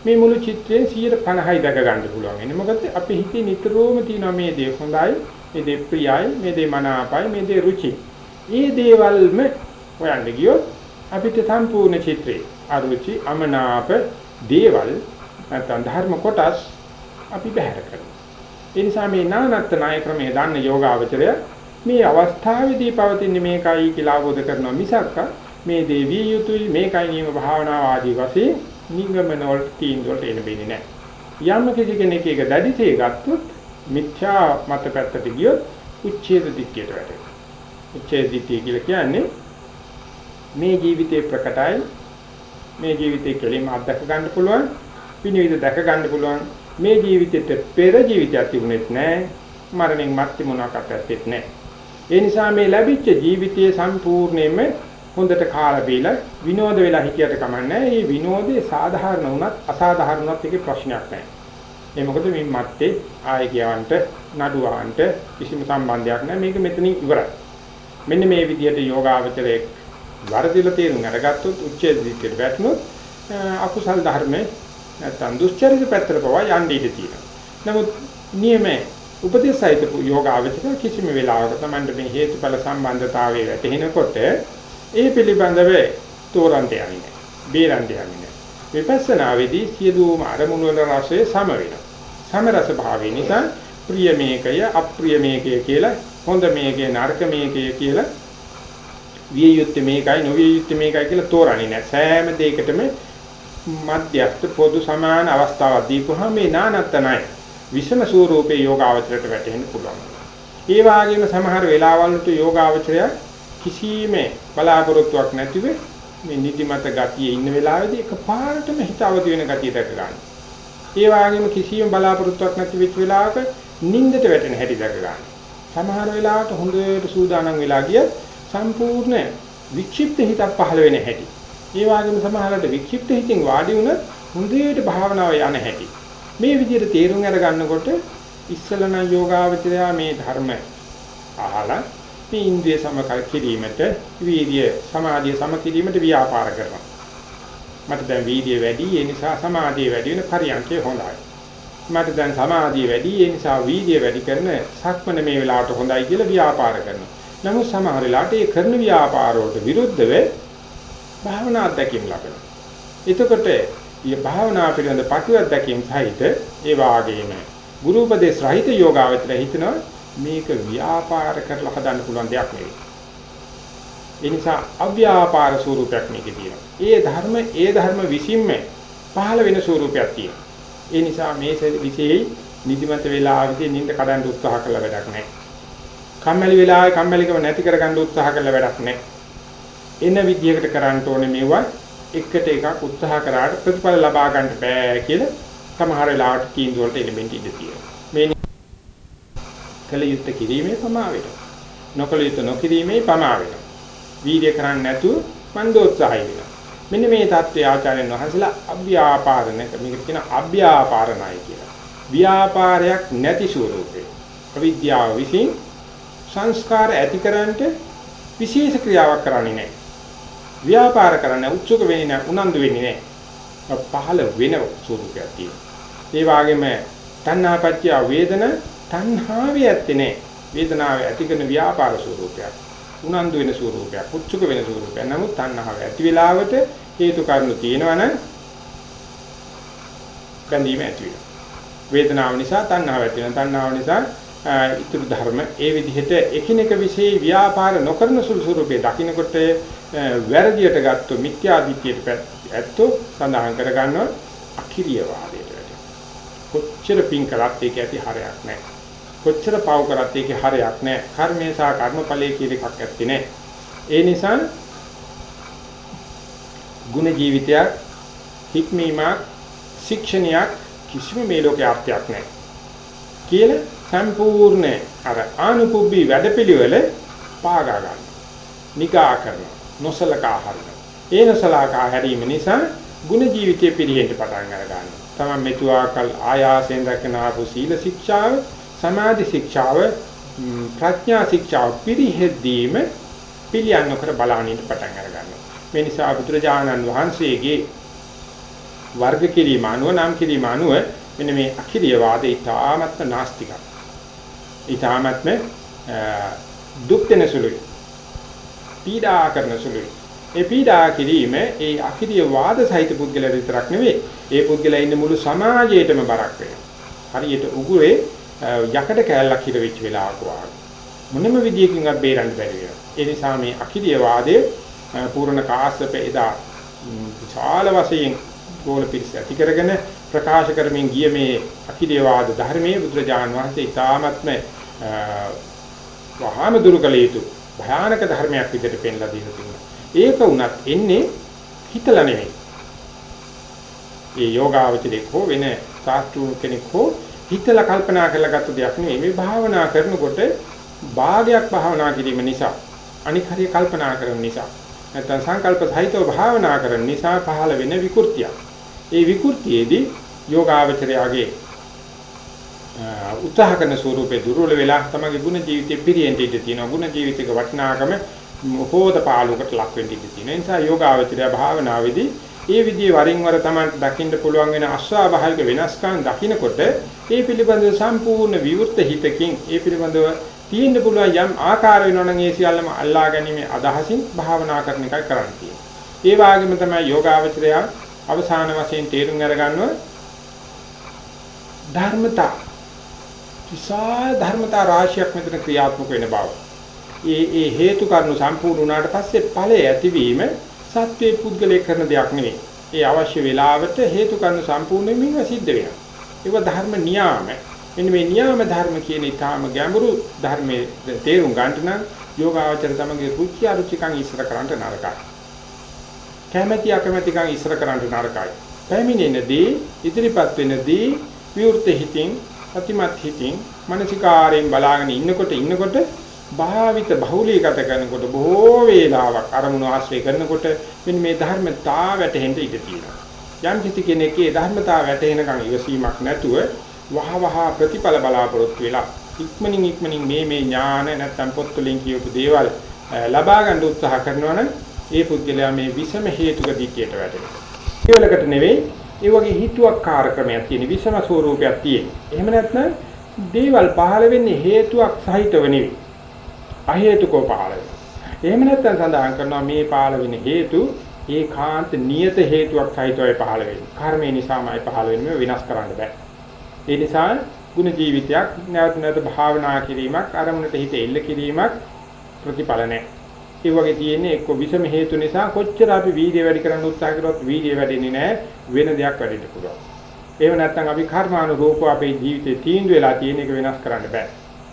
මේ මුළු චිත්‍රයෙන් 150යි දැක ගන්න පුළුවන්. එන්නේ මොකද අපි හිතේ නිතරම තියෙනවා මේ දේ හොඳයි, මේ දේ ප්‍රියයි, මේ දේ මනාපයි, මේ දේ රුචි. මේ දේවල්ම හොයන්න ගියොත් අපිට සම්පූර්ණ චිත්‍රේ අරුචි අමනාප දේවල් නැත්නම් ධර්ම කොටස් අපි බැහැර කරනවා. ඒ නිසා මේ නානත්ත් නාය ක්‍රමයේ දන්න යෝගාවචරය මේ අවස්ථාවේදී පවතින මේකයි කියලා අවබෝධ කරනවා මිසක් මේ දේවී යුතුයි මේකයි නියම භාවනාව ආදී වශයෙන් නිගමන වලට තීන් වලට එන බෙන්නේ නැහැ. යම් කිසි කෙනෙක් ඒක දැඩිසේ ගත්තොත් මිත්‍යා මත පැත්තට ගියොත් උච්ඡේද දික්කයට වැටෙනවා. උච්ඡේද දික්කය කියලා කියන්නේ මේ ජීවිතේ ප්‍රකටයි මේ ජීවිතේ කෙලින්ම අත්දක ගන්න පුළුවන් විනිවිද දැක ගන්න පුළුවන් මේ ජීවිතෙට පෙර ජීවිතයක් තිබුණෙත් නැහැ මරණයෙන් මත්තේ මොනවාකට ඇත්තෙත් නැහැ ඒ නිසා මේ ලැබිච්ච ජීවිතයේ සම්පූර්ණයෙන්ම හොඳට කාලා බීලා විනෝද වෙලා හිටියට කමන්නේ මේ විනෝදේ සාධාරණ වුණත් අසාධාරණ වුණත් ඒකේ ප්‍රශ්නයක් නැහැ. ඒ මොකද මේ මත්තේ ආයෙ කියවන්ට නඩුවහන්ට කිසිම සම්බන්ධයක් නැහැ. මේක මෙතනින් ඉවරයි. මෙන්න මේ විදිහට යෝගාවචරයේ වරදිලා තේරුම් අරගත්තොත් උච්ඡේද දික්කයට වැටුනොත් අකුසල් ධර්මේ නැත්තම් දුස්චරිත පැත්තට පවා යන්න ඉඩ තියෙනවා. නමුත් නියමේ උපදේශයිත යෝගාවචර කිසිම වෙලාවක Tamanට මේ හේතුඵල සම්බන්ධතාවය වැටහෙනකොට ඒ පිළිබඳව තෝරන්න යන්නේ නැහැ. බේරන්න යන්නේ නැහැ. විපස්සනාවේදී සියලුම අරමුණු වල රසය සම වෙනවා. සම රස භාවය නිසා ප්‍රිය මේකය අප්‍රිය මේකය කියලා හොඳ මේකේ නරක මේකය කියලා විය යුත්තේ මේකයි නොවිය යුත්තේ මේකයි කියලා තෝරන්නේ නැහැ. සෑම දෙයකටම මධ්‍යස්ථ පොදු සමාන අවස්ථාවක් දීපුවාම මේ නානත්තනයි විෂම ස්වරූපේ යෝගාවචරයට වැටෙන්න පුළුවන්. ඒ වගේම සමහර වෙලාවල් වලට යෝගාවචරය කිසිම බලාපොරොත්තුවක් නැතිව මේ නිදිමත ගතියේ ඉන්න වෙලාවේදී එකපාරටම හිත අවදි වෙන ගතිය දැක ගන්න. ඒ වගේම කිසිම බලාපොරොත්තුවක් නැති වෙච්ච වෙලාවක නිින්දට වැටෙන හැටි දැක ගන්න. සමහර වෙලාවට හොඳට සූදානම් වෙලා ගිය සම්පූර්ණ වික්ෂිප්ත හිතක් පහළ වෙන හැටි. ඒ වගේම සමහරවිට වික්ෂිප්ත හිතින් වාඩි වුණත් හොඳට භාවනාව යන හැටි. මේ විදිහට තේරුම් අර ගන්නකොට ඉස්සලන යෝගාවචරය මේ ධර්ම අහලා මේ ඉන්ද්‍රිය සමකල් කිරීමට වීර්ය සමාධිය සම කිරීමට ව්‍යාපාර කරනවා. මට දැන් වීර්ය වැඩි ඒ නිසා සමාධිය වැඩි වෙන පරියන්කේ හොඳයි. මට දැන් සමාධිය වැඩි ඒ නිසා වීර්ය වැඩි කරන සක්මන මේ වෙලාවට හොඳයි කියලා ව්‍යාපාර කරනවා. නමුත් සමහර වෙලාවට ඒ කරන ව්‍යාපාරවලට විරුද්ධව භාවනා අධ්‍යක්ීම් ලබනවා. එතකොට ඊ භාවනා පිළිබඳ පටු අධ්‍යක්ීම් සහිත ඒ වාගේම ගුරු උපදේශ රහිත යෝගාවචර හිතනවා මේක ව්‍යාපාර කරලා හදන්න පුළුවන් දෙයක් නෙවෙයි. ඒ නිසා අව්‍යාපාර ස්වරූපයක් මේකේ තියෙනවා. ඒ ධර්ම ඒ ධර්ම විසින්ම පහළ වෙන ස්වරූපයක් තියෙනවා. ඒ නිසා මේ විශේෂයි නිදිමත වේලාවෙදී නිින්ද කඩන්න උත්සාහ කළ වැඩක් නැහැ. කම්මැලි වෙලාවේ කම්මැලිකම නැති කරගන්න උත්සාහ කළ වැඩක් නැහැ. එන විදියකට කරන්න ඕනේ මේවා එකට එකක් උත්සාහ කරාට ප්‍රතිඵල ලබා ගන්න බෑ කියලා සමහර වෙලාවට තීන්දුව වලට එලිමෙන්ට් ඉඳ තියෙනවා. මේ කල යුත්තේ කිරීමේ පමා වෙනවා. නොකල යුත්තේ නොකිරීමේ පමා වෙනවා. වීර්ය කරන්නේ නැතුව මන්දෝත්සාහය වෙනවා. මෙන්න මේ தත්ත්වය ආචාර්යන් වහන්සේලා අභ්‍යාපාරණ මේක කියන අභ්‍යාපාරණයි කියලා. ව්‍යාපාරයක් නැති ස්වරූපේ. අවිද්‍යාව විසින් සංස්කාර ඇතිකරන්නට විශේෂ ක්‍රියාවක් කරන්නේ නැහැ. ව්‍යාපාර කරන්න උත්සුක වෙන්නේ නැහැ, උනන්දු වෙන්නේ නැහැ. පහළ වෙන ස්වරූපයක් තියෙනවා. ඒ වගේම තණ්හාපත්‍ය වේදන තණ්හාවේ ඇත්තේ නැහැ. වේදනාවේ ඇති කරන ව්‍යාපාර ස්වරූපයක්. උනන්දු වෙන ස්වරූපයක්, උත්සුක වෙන ස්වරූපයක්. නමුත් තණ්හාව ඇති වෙලාවට හේතු කාරණු තියෙනවනම් බැඳීම ඇති වෙනවා. වේදනාව නිසා තණ්හාව ඇති වෙනවා. තණ්හාව නිසා ඉතුරු ධර්ම ඒ විදිහට එකිනෙක વિશે ව්‍යාපාර නොකරන සුළු ස්වරූපේ දකින්නකොට වැරදියට ගත්ත මිත්‍යා දිට්ඨියට ඇත්තෝ සඳහන් කර ගන්නවා අකිරිය වාදයට වැටෙනවා. කොච්චර පින් කරත් ඒක ඇති හරයක් නැහැ. කොච්චර පව් කරත් ඒකේ හරයක් නැහැ. කර්මය සහ කර්මඵලයේ කියන එකක් ඇත්තේ නැහැ. ඒ නිසා ගුණ ජීවිතයක් හික්මීමක් ශික්ෂණයක් කිසිම මේ ලෝකේ අර්ථයක් නැහැ. කියලා සම්පූර්ණ අර ආනුපුබ්බි වැඩපිළිවෙල පාගා ගන්න. නිගා කරනවා. නොසලකා හරිනවා. ඒ නොසලකා හැරීම නිසා ගුණ ජීවිතයේ පිළිහෙන්න පටන් අර ගන්නවා. තමයි මෙතුආකල් ආයාසෙන් දක්න ආපු සීල ශික්ෂාව, සමාධි ශික්ෂාව, ප්‍රඥා ශික්ෂාව පිළිහෙද්දීම පිළියම් නොකර බලනින් පටන් අර ගන්නවා. මේ නිසා බුදුරජාණන් වහන්සේගේ වර්ග කිරීම අනුව නම් කිරීම අනුව මෙන්න මේ අකිරිය වාදේ ඊ타මත්ම නාස්තිකයි. ඊ타මත්ම දුක් දෙන සුළුයි. පීඩා කරන සුළුයි. ඒ පීඩා කිරීම ඒ අකිරිය වාද සහිත පුද්ගලයා විතරක් නෙවෙයි. ඒ පුද්ගලයා ඉන්න මුළු සමාජයේටම බරක් වෙනවා. හරියට උගුරේ යකඩ කෑල්ලක් හිර වෙච්ච වෙලාවක වගේ. මොනම විදියකින්වත් බේරන්න බැරි වෙනවා. ඒ නිසා මේ අකිරිය වාදයේ පූර්ණ කාශ්‍යප එදා විශාල වශයෙන් ගෝල පිරිස ඇති කරගෙන ප්‍රකාශ කරමින් ගිය මේ අකිරිය වාද ධර්මයේ බුදුරජාණන් වහන්සේ ඉතාමත්ම වහාම දුරු කළ යුතු භයානක ධර්මයක් විදිහට පෙන්ලා දීලා තියෙනවා. ඒක උනත් එන්නේ හිතලා නෙමෙයි. ඒ යෝගාවචරයේ හෝ වෙන සාස්ත්‍රු කෙනෙක් හෝ හිතලා කල්පනා කරලා ගත්ත දෙයක් නෙමෙයි. මේ භාවනා කරනකොට භාගයක් භාවනා කිරීම නිසා අනික් හරිය කල්පනා කරන නිසා නැත්නම් සංකල්ප සහිතව භාවනා කරන නිසා පහළ වෙන විකෘතියක්. ඒ විකෘතියේදී යෝගාවචරයාගේ උත්සාහ කරන ස්වරූපේ දුර්වල වෙලා තමගේ ගුණ ජීවිතේ පිරියෙන්න ඉඩ තියෙනවා. ගුණ ජීවිතයක වටිනාකම හෝද පාලුවකට ලක් වෙන්න ඉඩ තියෙනවා. ඒ නිසා යෝගාවචරය භාවනාවේදී ඒ විදිහේ වරින් වර තමයි දකින්න පුළුවන් වෙන අස්වාභාවික වෙනස්කම් දකිනකොට ඒ පිළිබඳව සම්පූර්ණ විවෘත හිතකින් ඒ පිළිබඳව තියෙන්න පුළුවන් යම් ආකාර වෙනවනම් ඒ සියල්ලම අල්ලා ගැනීම අදහසින් භාවනා කරන එකයි කරන්න තියෙන්නේ. ඒ වගේම තමයි යෝගාවචරය අවසාන වශයෙන් තේරුම් අරගන්නවා ධර්මතා විශාල ධර්මතා රාශියක් මෙතන ක්‍රියාත්මක වෙන බව. ඒ ඒ හේතු කාරණු සම්පූර්ණ වුණාට පස්සේ ඵලය ඇතිවීම සත්‍යයේ පුද්ගලයේ කරන දෙයක් නෙවෙයි. ඒ අවශ්‍ය වෙලාවට හේතු කාරණු සම්පූර්ණ වීම සිද්ධ වෙනවා. ඒක ධර්ම නියාම. මෙන්න මේ නියාම ධර්ම කියන ඊටාම ගැඹුරු ධර්මයේ තේරුම් ගන්නට නම් යෝගාවචර තමගේ රුචි අරුචිකන් ඉස්සර කරන්නට නරකයි. කැමැති අකමැතිකන් ඉස්සර කරන්නට නරකයි. පැමිණෙනදී ඉදිරිපත් වෙනදී විවෘත හිතින් අතිමත් හිතින් මානසිකාරයෙන් බලාගෙන ඉන්නකොට ඉන්නකොට භාවිත බහුලීගත කරනකොට බොහෝ වේලාවක් අරමුණු ආශ්‍රය කරනකොට මෙන්න මේ ධර්මතාව වැටහෙන්න ඉඩ තියෙනවා. යම් කිසි කෙනෙක්ගේ ධර්මතාව වැටහෙනකන් ඉවසීමක් නැතුව වහ වහ ප්‍රතිඵල බලාපොරොත්තු වෙලා ඉක්මනින් ඉක්මනින් මේ මේ ඥාන නැත්තම් පොත්වලින් කියපු දේවල් ලබා ගන්න උත්සාහ කරනවනම් ඒ පුද්ගලයා මේ විසම හේතුක දික්කයට වැටෙනවා. ඒවලකට නෙවෙයි ඒ වගේ හිතුවක් කාර්කමයක් තියෙන විසම ස්වરૂපයක් තියෙන. එහෙම නැත්නම් දේවල් පහළ වෙන්නේ හේතුවක් සහිතව නෙවෙයි. අ හේතුකෝ පහළ වෙනවා. එහෙම නැත්නම් සඳහන් කරනවා මේ පහළ වෙන හේතු ඒකාන්ත නියත හේතුවක් සහිතවයි පහළ වෙන්නේ. කර්මය නිසාමයි පහළ වෙන්නේ වෙනස් කරන්න බෑ. ඒ නිසා ගුණ ජීවිතයක් නැවත නැවත භාවනා කිරීමක් අරමුණට හිත එල්ල කිරීමක් ප්‍රතිඵල නැහැ. ඒ වගේ තියෙන්නේ එක්ක විෂම හේතු නිසා කොච්චර අපි වීර්ය වැඩි කරන්න උත්සාහ කරොත් වීර්ය වැඩෙන්නේ නැහැ වෙන දෙයක් වැඩිට පුළුවන්. එහෙම නැත්නම් අපි කර්මානුරූපව අපේ ජීවිතේ තීන්දුව වෙලා තියෙන එක වෙනස් කරන්න බෑ.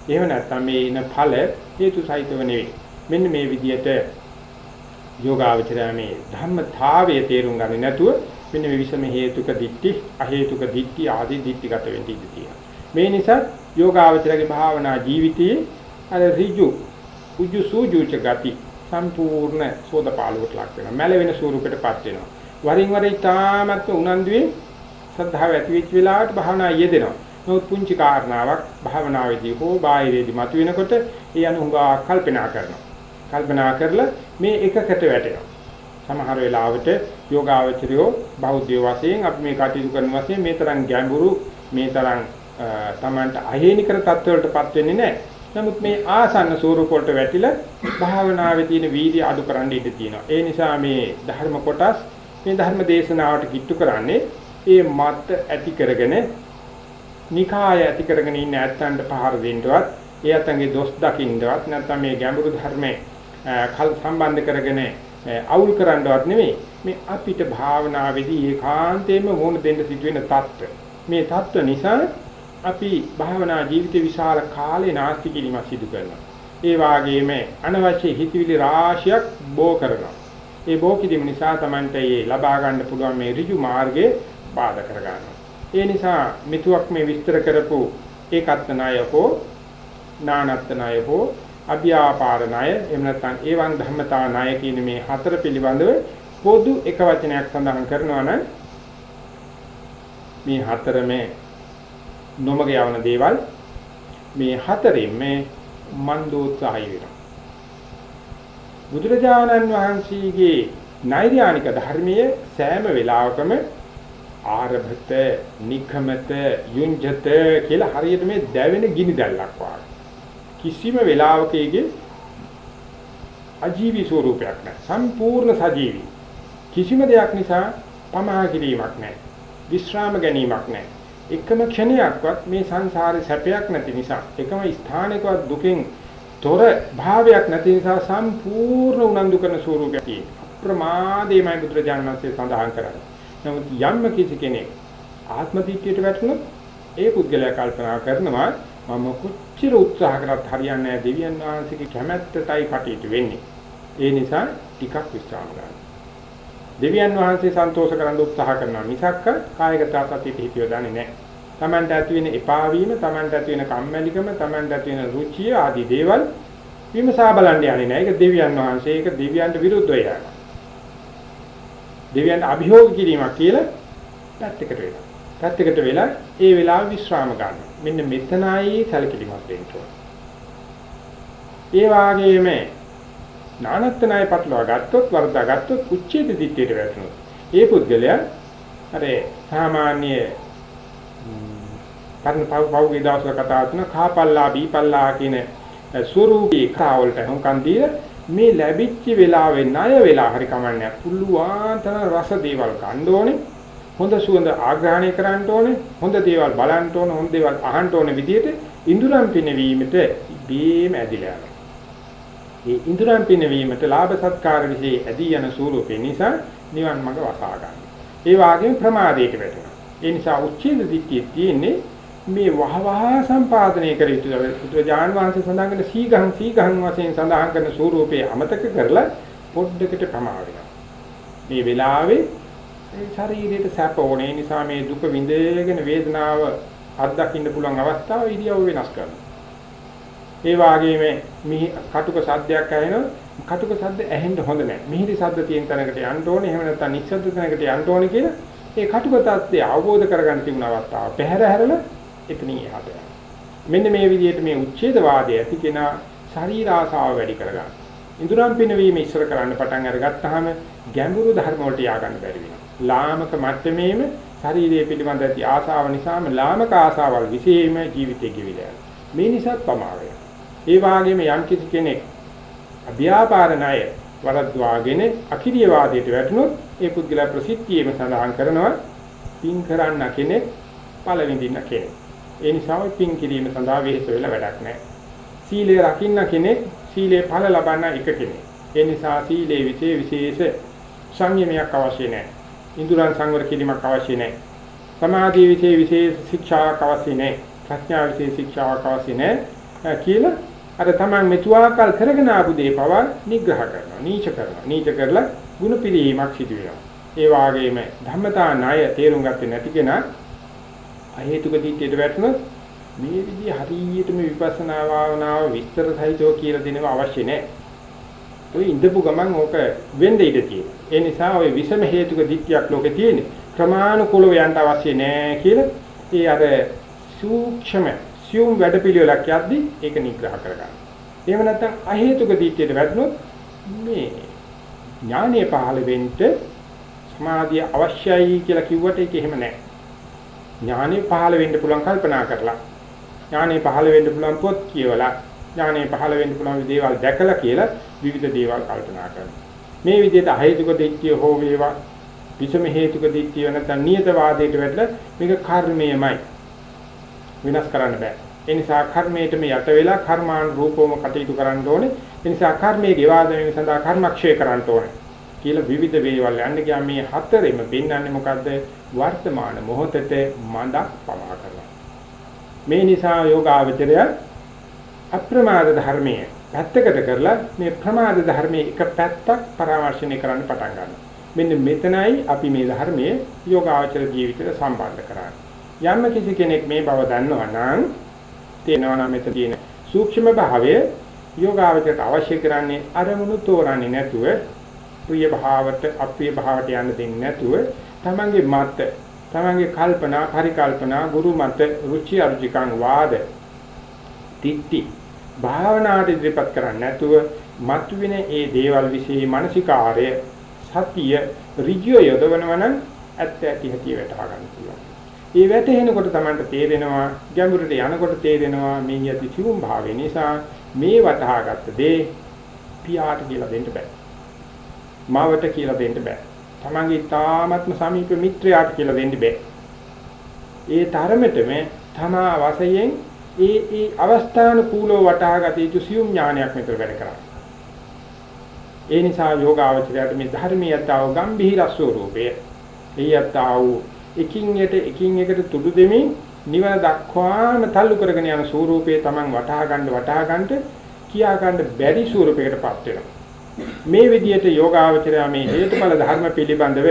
එහෙම නැත්නම් මේ ඉන ඵල හේතු සහිතව නෙවෙයි. මෙන්න මේ විදිහට යෝගාවචරය මේ ධම්මතාවයේ තේරුම් ගන්නේ නැතුව මෙන්න මේ විෂම හේතුක දික්ටි අ හේතුක දික්ටි ආදී දික්ටිගත වෙන්න ඉඩ තියෙනවා. මේ නිසා යෝගාවචරයේ භාවනා ජීවිතයේ අර ඍජු උජු සූජුච ගති සම්පූර්ණ සෝදපාලුවට ලක් වෙනවා. මැලවෙන ස්වරූපයටපත් වෙනවා. වරින් වර ඊටාමත් උනන්දුවේ සද්ධාව ඇති වෙච්ච වෙලාවට භාවනා යෙදෙනවා. නමුත් පුංචි කාරණාවක් භාවනාවේදී හෝ බාහිරේදී මතුවෙනකොට ඒ අනුංගා කල්පනා කරනවා. කල්පනා කරලා මේ එකකට වැටෙනවා. සමහර වෙලාවට යෝගාවචරයෝ බෞද්ධ වශයෙන් අපි මේ කටයුතු කරන වශයෙන් මේ තරම් ගැඹුරු මේ තරම් තමන්ට අහේනිකර තත්ත්වවලටපත් වෙන්නේ නැහැ. නමුත් මේ ආසන්න ස්වරූප වලට වැටිලා භාවනාවේ තියෙන වීර්ය අඩු කරන්න ඉඩ තියෙනවා. ඒ නිසා මේ ධර්ම කොටස් මේ ධර්ම දේශනාවට කිට්ටු කරන්නේ ඒ මත් ඇති කරගෙන නිකාය ඇති කරගෙන ඉන්න ඇත්තන්ට පහර දෙන්නවත් ඒ ඇත්තන්ගේ දොස් දකින්නවත් නැත්නම් මේ ගැඹුරු ධර්මයේ කල් සම්බන්ධ කරගෙන අවුල් කරන්නවත් නෙමෙයි මේ අපිට භාවනාවේදී ඒකාන්තයෙන්ම වුණ දෙන්න සිදුවෙන தত্ত্ব මේ தত্ত্ব නිසා අපි භාවනා ජීවිත විශාල කාලේ නාස්ති කිරීමක් සිදු කරනවා ඒ වාගේම අනවශ්‍ය හිතවිලි රාශියක් බෝ කරනවා. ඒ බෝ කිරීම නිසා තමයි මේ ලබා ගන්න පුළුවන් මේ ඍජු මාර්ගේ බාධා කරගන්නවා. ඒ නිසා මිතුවක් මේ විස්තර කරපු ඒකත් නායකෝ නානත් නායකෝ අභ්‍යාපාර ණය එහෙම නැත්නම් ඒවන් ධම්මතා ණය කියන මේ හතර පිළිබඳව පොදු එක වචනයක් සඳහන් කරනවා නම් මේ හතරමේ නොමග යවන දේවල් මේ හතරෙන් මේ මන්දෝත්සහය වෙනවා. බුදුරජාණන් වහන්සේගේ නෛර්යානික ධර්මයේ සෑම වෙලාවකම ආරභත, නිඛමත, යුංජත කියලා හරියට මේ දැවෙන ගිනි දැල්ලක් වගේ. කිසිම වෙලාවකයේ අජීවී ස්වරූපයක් නැහැ. සම්පූර්ණ සජීවී. කිසිම දෙයක් නිසා පමා කිරීමක් නැහැ. විශ්‍රාම ගැනීමක් නැහැ. එකම ක්ෂණයක්වත් මේ සංසාරේ සැපයක් නැති නිසා එකම ස්ථානයකවත් දුකෙන් තොර භාවයක් නැති නිසා සම්පූර්ණ උනන්දු කරන ස්වરૂපයක් තියෙනවා. ප්‍රමාදේමයි බුදුරජාණන් වහන්සේ සඳහන් කරන්නේ. නමුත් යම් කිසි කෙනෙක් ආත්ම දිට්ඨියට වැටුණොත් ඒ පුද්ගලයා කල්පනා කරනවා මම කොච්චර උත්සාහ කරත් හරියන්නේ නැහැ දෙවියන් වහන්සේගේ කැමැත්තටයි කටයුතු වෙන්නේ. ඒ නිසා ටිකක් විශ්‍රාම ගන්න. දෙවියන් වහන්සේ සන්තෝෂ කරන්න උත්සාහ කරනවා මිසක්ක කායගත සතියට හිතියෝ දන්නේ නැහැ. Tamanට ඇති වෙන එපා වීම, Tamanට ඇති වෙන කම්මැලිකම, Tamanට ඇති වෙන රුචිය ආදී දේවල් විමසා බලන්න යන්නේ නැහැ. ඒක දෙවියන් වහන්සේ, ඒක දෙවියන්ට විරුද්ධව යනවා. දෙවියන් අභියෝග කිරීමක් කියලා පැත්තකට වෙනවා. පැත්තකට වෙලා ඒ වෙලාව විශ්‍රාම ගන්නවා. මෙන්න මෙතනයි සැලකිලිමත් වෙන්න ඕන. ඒ වාගේම නානත්තනයි පටලවා ගත්තොත් වර්ධා ගත්තොත් උච්චේත දිට්ඨියට වැටෙනවා. ඒ පුද්ගලයා අර සාමාන්‍ය කර්ණ පව් පව්ගේ දවසක කතා කරන කාපල්ලා බීපල්ලා කියන ස්වරූපී කාවලට හුඟක් දීලා මේ ලැබිච්ච වෙලාවේ ණය වෙලා හරි කමන්නේ පුළුවන් තරම් රස දේවල් ගන්න ඕනේ හොඳ සුවඳ ආග්‍රහණය කරන්න ඕනේ හොඳ දේවල් බලන්න ඕනේ හොඳ දේවල් අහන්න ඕනේ විදිහට ඉඳුරම් පිනවීමට බීම ඇදිලා යනවා. මේ ඉඳුරම් පිනවීමට ලාභ සත්කාර વિશે ඇදී යන ස්වරූපේ නිසා නිවන් මඟ වසා ගන්න. ඒ වගේම ප්‍රමාදයට වැටෙනවා. ඒ නිසා උච්චේද දිට්ඨිය තියෙන්නේ මේ වහවහ සම්පාදනය කර යුතු බුදුරජාන් වහන්සේ සඳහන් කරන සීගහන් සීගහන් වශයෙන් සඳහන් කරන ස්වරූපේ අමතක කරලා පොඩ්ඩකට ප්‍රමා වෙනවා. මේ වෙලාවේ ශරීරයට සැප ඕනේ නිසා මේ දුක විඳගෙන වේදනාව අත්දකින්න පුළුවන් අවස්ථාව ඉරියව් වෙනස් කරනවා. ඒ වගේම මිහි කටුක සද්දයක් ඇහෙනවා කටුක සද්ද ඇහෙන්න හොඳ නැහැ. මිහිරි සද්ද තියෙන තැනකට යන්න ඕනේ. එහෙම නැත්නම් නිශ්ශබ්ද තැනකට යන්න ඕනේ කියලා ඒ කටුක තත්ත්වය අවබෝධ කරගන්න තිබුණ අවස්ථාව පැහැර හැරලා එතනින් එහාට යනවා. මෙන්න මේ විදිහට මේ උච්ඡේදවාදය ඇති කෙනා ශරීර ආසාව වැඩි කරගන්න. ඉඳුරම් පිනවීම ඉස්සර කරන්න පටන් අරගත්තාම ගැඹුරු ධර්ම වලට ය아가න්න බැරි වෙනවා. ලාමක මට්ටමේම ශරීරයේ පිළිබඳ ඇති ආසාව නිසාම ලාමක ආසාවල් විශේෂම ජීවිතේ ගෙවිලා යනවා. මේ නිසා පමාවය. ඒ වගේම යම් කිසි කෙනෙක් අභ්‍යාපාර ණය වරද්වාගෙන අකිරිය වාදයට වැටුනොත් ඒ පුද්ගලයා ප්‍රසිද්ධියේම සඳහන් කරනවා පින් කරන්න කෙනෙක් ඵල විඳින්න කෙනෙක්. ඒ නිසා පින් කිරීම සඳහා වෙහෙස වෙලා වැඩක් නැහැ. සීලය රකින්න කෙනෙක් සීලේ ඵල ලබන්න එක කෙනෙක්. ඒ නිසා සීලේ විශේෂ විශේෂ සංයමයක් අවශ්‍ය නැහැ. ඉන්ද්‍රයන් සංවර කිරීමක් අවශ්‍ය නැහැ. සමාධි විශේෂ විශේෂ ශික්ෂාවක් අවශ්‍ය නැහැ. ප්‍රඥා විශේෂ ශික්ෂාවක් අවශ්‍ය නැහැ. කියලා අර තමන් මෙතුආකල් කරගෙන ආපු දේ පවා නිග්‍රහ කරනවා. නීච කරනවා. නීච කරලා ಗುಣ පිළිීමක් සිදු වෙනවා. ඒ වාගේම ධම්මතා ණය තේරුම් ගත්තේ නැති කෙනා අහේතුක දිට්ඨියට වැටුණොත් මේ විදිහ හරියටම විපස්සනා භාවනාව විස්තර සහිතව කියලා දෙනවා අවශ්‍ය නැහැ. ඔය ඉඳපු ගමන් ඕක වෙන්න ඉඩ තියෙනවා. ඒ නිසා ඔය විසම හේතුක දිට්ඨියක් ලෝකේ තියෙන්නේ. ක්‍රමානුකූලව යන්න අවශ්‍ය නැහැ කියලා ඒ අර සූක්ෂම සියුම් වැඩපිළිවෙලක් යද්දි ඒක නිග්‍රහ කරගන්න. එහෙම නැත්නම් අහේතුක දිට්ඨියට වැටුණොත් මේ ඥානීය පහළ වෙන්න සමාධිය අවශ්‍යයි කියලා කිව්වට ඒක එහෙම නැහැ. ඥානෙ පහළ වෙන්න පුළුවන් කල්පනා කරලා. ඥානෙ පහළ වෙන්න පුළුවන් පොත් කියවලා ඥානෙ පහළ වෙන්න පුළුවන් දේවල් දැකලා කියලා විවිධ දේවල් කල්පනා කරනවා. මේ විදිහට අහේතුක දිට්ඨිය හෝ වේවා විෂම හේතුක දිට්ඨිය නැත්නම් නියත වාදයට වැටලා මේක කර්මයමයි. විනාශ කරන්න බෑ. ඒ නිසා කර්මයටම යට වෙලා කර්මාන් රූපවම කටයුතු කරන්න ඕනේ. ඒ නිසා කර්මයේ ගෙවා දැමීම සඳහා කර්මක්ෂය කරන්න ඕනේ. කියලා විවිධ වේවල් යන්න ගියා. මේ හතරෙම පෙන්වන්නේ මොකද්ද? වර්තමාන මොහොතේ මඳක් පවා කරනවා. මේ නිසා යෝගාවචරය අප්‍රමාද ධර්මයේ පැත්තකට කරලා මේ ප්‍රමාද ධර්මයේ එක පැත්තක් පරාමර්ශණය කරන්න පටන් ගන්නවා. මෙන්න මෙතනයි අපි මේ ධර්මයේ යෝගාවචර ජීවිතයට සම්බන්ධ කරන්නේ. යම් කිසි කෙනෙක් මේ බව දන්නවා නම් තේනවා නම් මෙතන තියෙන සූක්ෂම භාවය යෝගාවචරයට අවශ්‍ය කරන්නේ අරමුණු තෝරන්නේ නැතුව ප්‍රිය භාවට අප්‍රිය භාවට යන්න දෙන්නේ නැතුව තමන්ගේ මත තමන්ගේ කල්පනා පරිකල්පනා ගුරු මත රුචි අරුචිකං වාද තිට්ටි භාවනාට ඉදිරිපත් කරන්නේ නැතුව මතුවෙන ඒ දේවල් વિશે මානසිකාර්ය සතිය ඍජුව යොදවනවනම් ඇත්ත ඇති හැටි වැටහා ගන්න පුළුවන්. ඒ වැටෙනකොට තමයි තේරෙනවා ගැඹුරට යනකොට තේරෙනවා මේ යටි සිවුම් භාවය නිසා මේ වටහාගත්ත දේ පියාට කියලා දෙන්න බෑ. මවට කියලා දෙන්න බෑ. තමන්ගේ තාමත්ම සමීප මිත්‍රයාට කියලා දෙන්න බෑ. ඒ තරමටම තමා වශයෙන් ඒ ඒ අවස්ථානුකූලව වටහාගත යුතු සියුම් ඥානයක් මෙතන වැඩ කරා. ඒ නිසා යෝගාවචරයට මේ ධර්මීයතාව ගැඹීර ස්වરૂපය. එයතාව එකින් එක එකින් එකට තුඩු දෙමින් නිවන දක්වාම තල්ලු කරගෙන යන ස්වરૂපයේ Taman වටහා ගන්න වටහා ගන්නට කියා ගන්න බැරි ස්වરૂපයකටපත් වෙනවා. මේ විදිහට යෝගාවචරයා මේ හේතුඵල ධර්ම පිළිබඳව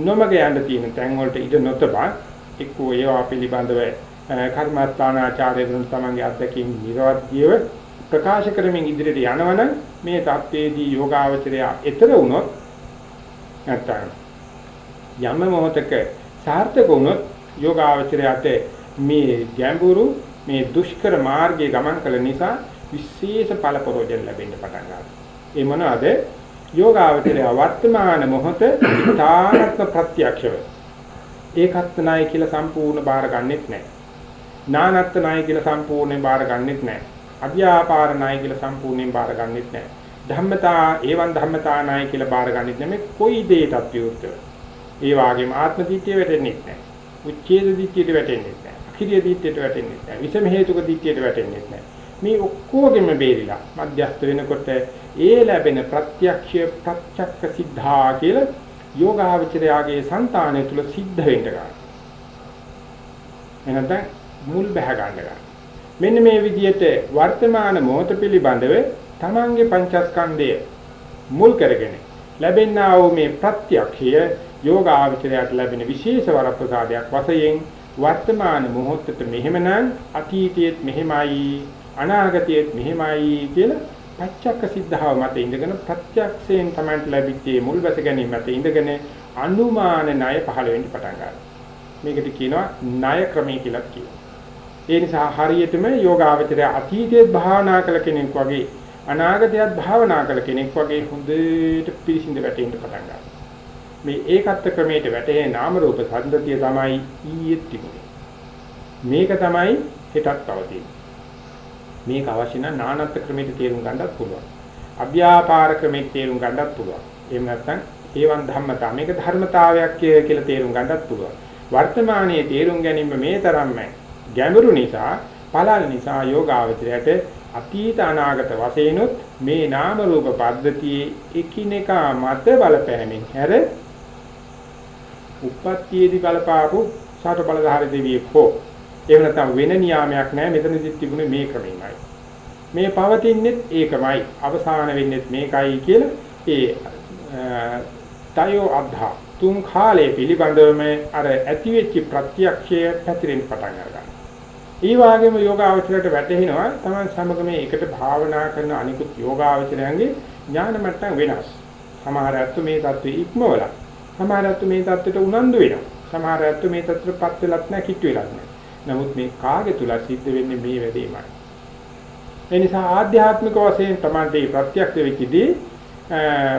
නොමග යන්න තියෙන තැන් වලට ඉඳ නොතබා එක්කෝ ඒවා පිළිබඳව කර්මාස්ථානාචාර්යවරුන් තමන්ගේ අත්දැකීම් නිරවද්‍යව ප්‍රකාශ කරමින් ඉදිරියට යනවනම් මේ தත්ත්වයේදී යෝගාවචරයා ඊතර වුණොත් නැත්නම් යම් මොහතක සාර්ථක වුණොත් යෝගාවචරයට මේ ගැඹුරු මේ දුෂ්කර මාර්ගයේ ගමන් කළ නිසා විශේෂ ඵල ප්‍රයෝජන ලැබෙන්න පටන් ගන්නවා. ඒ මොනවාද? යෝගාවචරය වර්තමාන මොහොත ඊතාරත්ම ප්‍රත්‍යක්ෂව ඒකත් ණය කියලා සම්පූර්ණ බාර ගන්නෙත් නැහැ. නානත්ත් ණය කියලා සම්පූර්ණයෙන් බාර ගන්නෙත් නැහැ. අභ්‍යාපාර ණය කියලා සම්පූර්ණයෙන් බාර ගන්නෙත් නැහැ. ධම්මතා ඒවන් ධම්මතා ණය කියලා බාර ගන්නෙත් නැහැ. කොයි දෙයකටත් විරුද්ධව. ඒ වගේම ආත්ම දිට්ඨිය වැටෙන්නේ නැහැ. උච්ඡේද දිට්ඨියට වැටෙන්නේ නැහැ. අඛිරිය දිට්ඨියට වැටෙන්නේ නැහැ. විෂම හේතුක දිට්ඨියට වැටෙන්නේ නැහැ. මේ ඔක්කොගෙම බේරිලා මධ්‍යස්ත වෙනකොට ඒ ලැබෙන ප්‍රත්‍යක්ෂ ප්‍රත්‍යක්ෂ සිද්ධා කියලා යෝගාවචරයාගේ సంతානය තුල සිද්ධ වෙන්න ගන්නවා. එනතන මුල් බහ ගන්නවා. මෙන්න මේ විදිහට වර්තමාන මොහොත පිළිබඳව තමන්ගේ පංචස්කන්ධය මුල් කරගෙන ලැබෙනා වූ මේ ප්‍රත්‍යක්ෂය යෝගාවචරයට ලැබෙන විශේෂ වරප්‍රසාදයක් වශයෙන් වර්තමාන මොහොතට මෙහෙමනම් අතීතයේත් මෙහෙමයි අනාගතයේත් මෙහෙමයි කියලා පච්චක්ක සිද්ධාව මත ඉඳගෙන ප්‍රත්‍යක්ෂයෙන් තමයි ලැබිච්ච මුල් බැස ගැනීම මත ඉඳගෙන අනුමාන ණය පහළ වෙන්න පටන් ගන්නවා. මේකට කියනවා ණය ක්‍රමය කියලා කියනවා. ඒ නිසා හරියටම යෝගාවචරය අතීතයේත් භාවනා කළ කෙනෙක් වගේ අනාගතයේත් භාවනා කළ කෙනෙක් වගේ හොඳට පිළිසිඳ වැටෙන්න පටන් ගන්නවා. මේ ඒකත්ව ක්‍රමයට වැටේ නාම රූප සම්දතිය තමයි ඊයේ තිබුණේ. මේක තමයි හෙටත් පවතින්නේ. මේක අවශ්‍ය නම් නානත්ත් ක්‍රමයට තේරුම් ගන්නත් පුළුවන්. අභ්‍යාපාර ක්‍රමයට තේරුම් ගන්නත් පුළුවන්. එහෙම නැත්නම් ඒවන් ධම්මතා මේක ධර්මතාවයක් කියලා තේරුම් ගන්නත් පුළුවන්. වර්තමානයේ තේරුම් ගැනීම මේ තරම්ම ගැඹුරු නිසා පළල් නිසා යෝගාවචරයට අතීත අනාගත වශයෙන්ුත් මේ නාම රූප පද්ධතියේ එකිනෙකා මත බලපෑමෙන් හැර උප්පත්තියේදී බලපාපු සාට බලධාරී දෙවියෙක් හෝ එහෙම නැත්නම් වෙන නියාමයක් නැහැ මෙතනදිත් තිබුණේ මේ ක්‍රමෙමයි. මේ පවතින්නේත් ඒකමයි අවසාන වෙන්නේත් මේකයි කියලා ඒ තයෝ අද්ධා තුන් කාලයේ පිළිබඳවම අර ඇතිවෙච්ච ප්‍රත්‍යක්ෂය පැතිරෙන්න පටන් ගන්නවා. ඒ වගේම යෝගාවචරයට වැටෙනවා තමයි සමග මේ එකට භාවනා කරන අනිකුත් යෝගාවචරයන්ගේ ඥාන මට්ටම් වෙනස්. සමහර අත්තු මේ தત્ත්වෙ ඉක්මවලා. සමහර අත්තු මේ தત્ත්වෙට උනන්දු වෙනවා. සමහර අත්තු මේ தત્ත්වෙටපත් වෙලත් නැහැ කිට්ටු වෙලත් නැහැ. නමුත් මේ කාගේ තුල සිද්ධ වෙන්නේ මේ වැඩේමයි. ඒ නිසා ආධ්‍යාත්මික වශයෙන් තමයි මේ ප්‍රත්‍යක්ෂ වෙච්චදී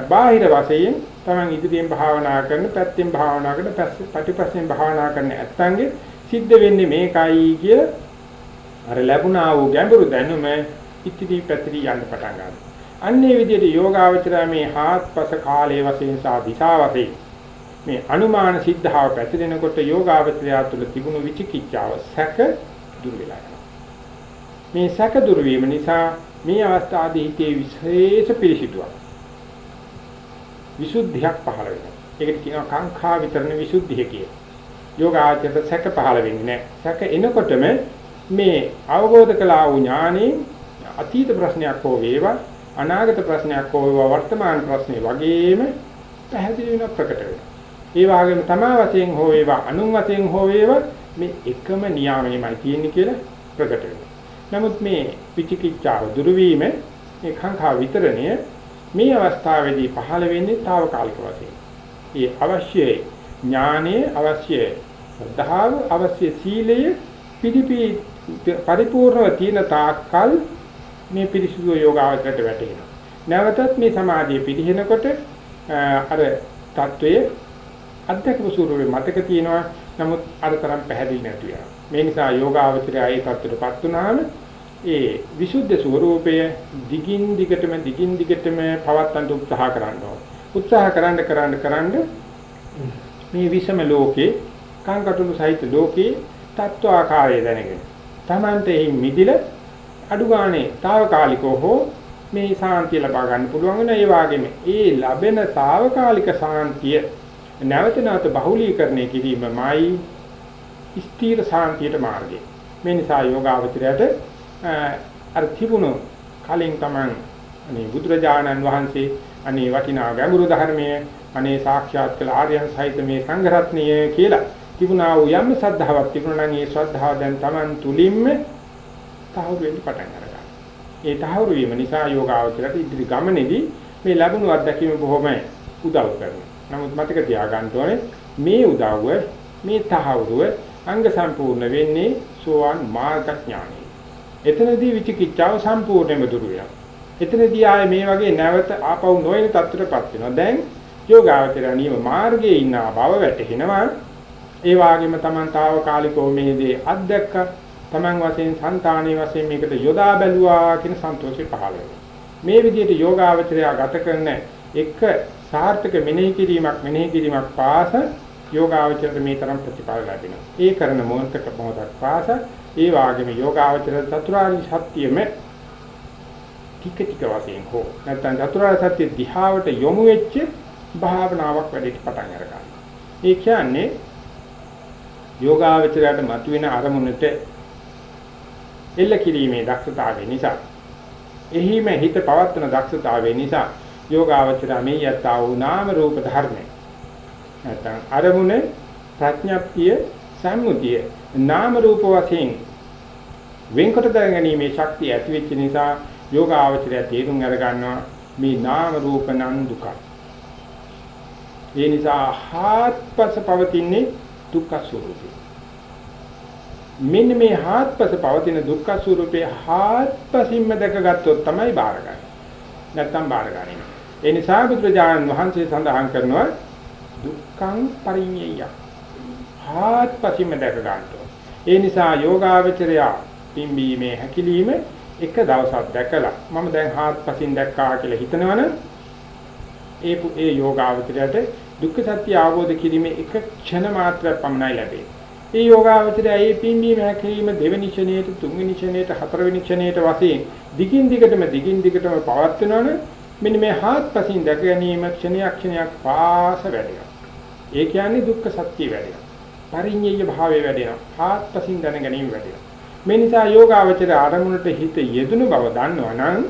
බාහිර වශයෙන් තමන් ඉදිරියෙන් භාවනා කරන පැත්තෙන් භාවනා කරන පැතිපස්සෙන් භාවනා කරන ඇත්තන්ගේ සිද්ධ වෙන්නේ මේකයි කිය අර ලැබුණා වූ ගැඹුරු දැනුම ඉතිරි පැතිරි යන්න පටන් ගන්නවා. අන්නේ විදිහට යෝගාවචරය මේ හාත්පස කාලයේ වශයෙන් සහ දිශා වශයෙන් මේ අනුමාන සිද්ධාව පැතිරෙනකොට යෝගාවචරය තුළ තිබුණු විචිකිච්ඡාව සැක දුර වෙලා යනවා. මේ සැක දුර වීම නිසා මේ අවස්ථාවේ හිතේ විශේෂ පිළිසිතුවක් විසුද්ධියක් පහළ වෙනවා. ඒකට කියනවා කාංකා විතරන විසුද්ධිය කියලා. යෝගාචරයට සැක පහළ වෙන්නේ නැහැ. සැක එනකොටම මේ අවබෝධ කළා වූ ඥානෙ අතීත ප්‍රශ්නයක් හෝ වේවා අනාගත ප්‍රශ්නයක් හෝ වේවා වර්තමාන ප්‍රශ්නේ වගේම පැහැදිලි වෙන ප්‍රකට වෙනවා. ඒ වගේම තමා වශයෙන් හෝ වේවා අනුන් වශයෙන් හෝ වේවා මේ එකම නියාමයමයි තියෙන්නේ කියලා ප්‍රකට වෙනවා. නමුත් මේ පිචිකිච්ඡාව දුරු වීම මේ කාංකා විතරණය මේ අවස්ථාවේදී පහළ වෙන්නේ తాවකාලික වශයෙන්. ඒ අවශ්‍ය ඥානයේ අවශ්‍ය ශ්‍රද්ධාව අවශ්‍ය සීලය පිළිපි පරිපූර්ණව තියෙන තාක්කල් මේ පිරිසුදු යෝගාවචරයට වැටෙනවා. නැවතත් මේ සමාධිය පිළිහෙනකොට අර తත්වයේ අධ්‍යක්ෂක ස්වරූපේ මතක තියෙනවා. නමුත් අර තරම් පැහැදිලි නැතු වෙනවා. මේ නිසා යෝගාවචරය ඒ තත්ත්වයටපත් වුණාම ඒ විසුද්ධ ස්වરૂපය දිගින් දිගටම දිගින් දිගටම පවත්වන්න උත්සාහ කරනවා. උත්සාහ කරන්න කරන්න කරන්න මේ විෂම ලෝකේ කාංකටුළු සහිත ලෝකේ තත්ත්ව ආකාරය දැනගෙන තමන්ට එහි මිදිල අඩු ගානේ తాවකාලිකව හෝ මේ සාන්තිය ලබා ගන්න පුළුවන් වෙන ඒ වගේම ඒ ලැබෙන తాවකාලික සාන්තිය නැවත නැවත බහුලීකරණය කිරීමමයි ස්ථීර සාන්තියට මාර්ගය. මේ නිසා යෝගාවචරයට අර තිබුණු කලින් Taman අනේ බුදුරජාණන් වහන්සේ අනේ වටිනා ගැඹුරු ධර්මයේ අනේ සාක්ෂාත් කළ ආර්යයන් සහිත මේ සංඝ රත්නය කියලා තිබුණා වූ යම් ශ්‍රද්ධාවක් තිබුණා නම් ඒ ශ්‍රද්ධාව දැන් Taman තුලින්ම තහවුරු වෙන්න පටන් අරගන්නවා. ඒ තහවුරු වීම නිසා යෝගාවචරයට ඉදිරි ගමනේදී මේ ලැබුණු අත්දැකීම බොහොම උදව් කරනවා. නමුත් මතක තියාගන්න ඕනේ මේ උදව්ව මේ තහවුරුව අංග සම්පූර්ණ වෙන්නේ සෝවාන් මාර්ග ඥානෙ. එතනදී විචිකිච්ඡාව සම්පූර්ණයෙන්ම දුරු වෙනවා. එතනදී ආයේ මේ වගේ නැවත ආපහු නොයන තත්ත්වයටපත් වෙනවා. දැන් යෝගාවචරය නියම මාර්ගයේ ඉන්න බව වැටහෙනවා. ඒ වගේම Taman తాවකාලිකව මේ දේ අත්දැක්ක Taman වශයෙන් సంతානයේ වශයෙන් මේකට යොදා බැලුවා කියන සන්තෝෂය පහළ වෙනවා. මේ විදිහට යෝගාවචරය ගත කරන එක සාර්ථක මෙනෙහි කිරීමක් මෙනෙහි කිරීමක් පාස යෝගාවචරයට මේ තරම් ප්‍රතිඵල ලැබෙනවා. ඒ කරන මොහොතක මොහොතක් පාස ඒ වාගේම යෝගාවචර චතුරාර්ය සත්‍යෙම ටික ටික වශයෙන් හෝ නැත්නම් චතුරාර්ය සත්‍ය දිහාවට යොමු වෙච්ච භාවනාවක් වැඩිට පටන් අරගන්නවා. ඒ කියන්නේ යෝගාවචරයට මතුවෙන අරමුණට එල්ල කිරීමේ දක්ෂතාවය නිසා එහිම හිත පවත්වන දක්ෂතාවය නිසා යෝගාවචර මේ යත්තා වූ නාම රූප ධර්ම නැත්නම් අරමුණ ප්‍රඥප්තිය සම්මුතිය නාම රූප වශයෙන් වෙන්කොට දැනගැනීමේ ශක්තිය ඇති වෙච්ච නිසා යෝගාවචරය තේරුම් අර ගන්නවා මේ නාම රූප නම් දුකයි. ඒ නිසා හාත්පස පවතින්නේ දුක්ඛ ස්වરૂපේ. මෙන්න මේ හාත්පස පවතින දුක්ඛ ස්වરૂපේ හාත්පසින්ම දැකගත්තොත් තමයි බාරගන්නේ. නැත්තම් බාරගන්නේ. ඒ නිසා බුදුරජාණන් වහන්සේ සඳහන් කරනවා දුක්ඛං පරිඤ්ඤය. හාත්පසින්ම දැක ගන්නවා. ඒ නිසා යෝගාවචරය පිම්බීමේ හැකිලිම එක දවසක් දැකලා මම දැන් හාත්පසින් දැක්කා කියලා හිතනවනම් ඒ ඒ යෝගාවචරයට දුක්ඛ සත්‍ය අවබෝධ කිරීමේ එක ක්ෂණ මාත්‍රයක් පමණයි ලැබෙන්නේ. ඒ යෝගාවචරය ඒ පින්බීම හැකීම දෙවෙනි ක්ෂණයට තුන්වෙනි ක්ෂණයට හතරවෙනි ක්ෂණයට වශයෙන් දිගින් දිගටම දිගින් දිගටම පවත්වනවනේ මෙන්න මේ හාත්පසින් දැක ගැනීම ක්ෂණයක් ක්ෂණයක් පාස වැඩෙනවා. ඒ කියන්නේ දුක්ඛ සත්‍ය වැඩෙනවා. පරිඤ්ඤය භාවය වැඩෙනවා. හාත්පසින් දැන ගැනීම වැඩෙනවා. මේ නිසා යෝගාවචර ආරමුණට හිත යෙදුණු බව දන්නවනම්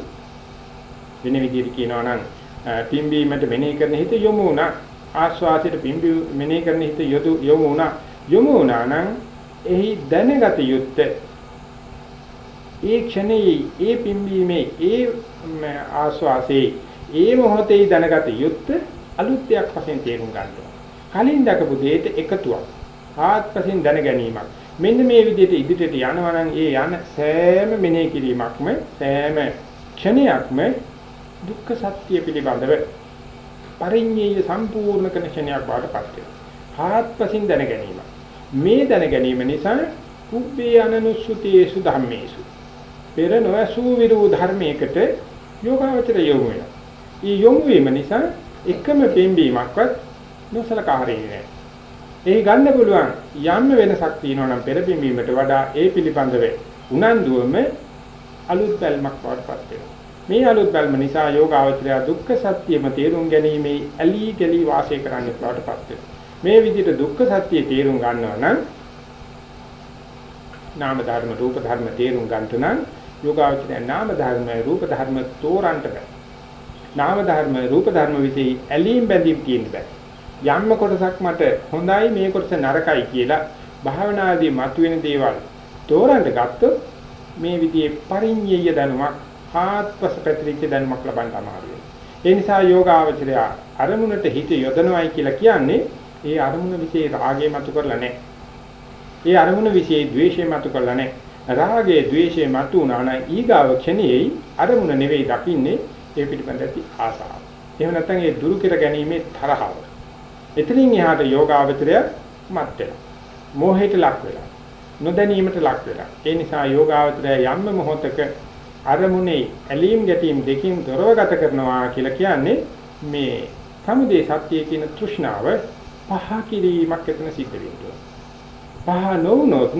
වෙන විදිහට කියනවා නම් පිම්බීමට මෙනෙහි කරන හිත යොමු වුණා ආස්වාදයට පිම්බි මෙනෙහි කරන හිත යොදු යොමු වුණා යොමු වුණා නම් එහි දැනගත යුත්තේ ඒ ක්ෂණයේ ඒ පිම්බීමේ ඒ ආස්වාසේ ඒ මොහොතේ දැනගත යුත්තේ අලුත් දෙයක් වශයෙන් තේරුම් ගන්නවා කලින් දැකපු දෙයට එකතුවක් ආත්පසින් දැන ගැනීමක් මෙන්න මේ විදිහට ඉදිරියට යනවා නම් ඒ යන සෑම මෙනෙහි කිරීමක්ම සෑම ක්ෂණයක්ම දුක්ඛ සත්‍ය පිළිබඳව පරිඤ්ඤය සම්පූර්ණ කරන ක්ෂණයක් බාටපත් වෙනවා. ආත්පසින් දැන ගැනීම. මේ දැන ගැනීම නිසා උබ්බේ අනනුසුතේසු ධම්මේසු. පෙර නොඇසූ විරූ ධර්මයකට යෝගාවචර යොමු වෙනවා. ඊ යොමු වීම නිසා එකම පින්බීමක්වත් නොසලකා හරින්නේ නැහැ. එහි ගන්න පුළුවන් යම් වෙනසක් තියෙනවා නම් පෙරපින්වීමට වඩා ඒ පිළිබඳව උනන්දුවම අලුත් බැල්මක් වඩපත් වෙනවා. මේ අලුත් බැල්ම නිසා යෝගාවචරය දුක්ඛ සත්‍යම තේරුම් ගැනීමේ ඇලී ගලී වාසය කරන්න බවටපත් වෙනවා. මේ විදිහට දුක්ඛ සත්‍ය තේරුම් ගන්නවා නම් නාම ධර්ම රූප ධර්ම තේරුම් ගන්නට නම් යෝගාවචරය නාම ධර්ම රූප ධර්ම තෝරන්නට බෑ. නාම ධර්ම රූප ධර්ම વિશે ඇලීම් බැඳීම් තියෙන්න බෑ. යම්ම කොටසක් මට හොඳයි මේ කොටස නරකයි කියලා භාවනාදී මතුවෙන දේවල් තෝරන්න ගත්තොත් මේ විදිහේ පරිඤ්ඤය දැනුමක් ආත්පස පැතිරිච්ච දැනුමක් ලබන්න අමාරුයි. ඒ නිසා යෝගාවචරය අරමුණට හිත යොදනවයි කියලා කියන්නේ ඒ අරමුණ વિશે රාගය මතු කරලා නැහැ. ඒ අරමුණ વિશે ද්වේෂය මතු කරලා නැහැ. රාගයේ ද්වේෂයේ මතු වුණා නම් ඊගාව ක්ෂණයේ අරමුණ නෙවෙයි දකින්නේ ඒ පිටිපන්ද ඇති ආසාව. එහෙම නැත්නම් ඒ දුරු කර ගැනීමේ තරහව. එතනින් එහාට යෝගාවචරය මත් වෙනවා. මෝහයට ලක් වෙලා. නොදැනීමට ලක් වෙලා. ඒ නිසා යෝගාවචරය යම්ම මොහොතක අරමුණේ ඇලීම් ගැටීම් දෙකින් දොරව ගත කරනවා කියලා කියන්නේ මේ සමුදේ සත්‍යයේ කියන තෘෂ්ණාව පහ කිරීමක් එතන සිද්ධ වෙනවා. පහ නොවුනොත්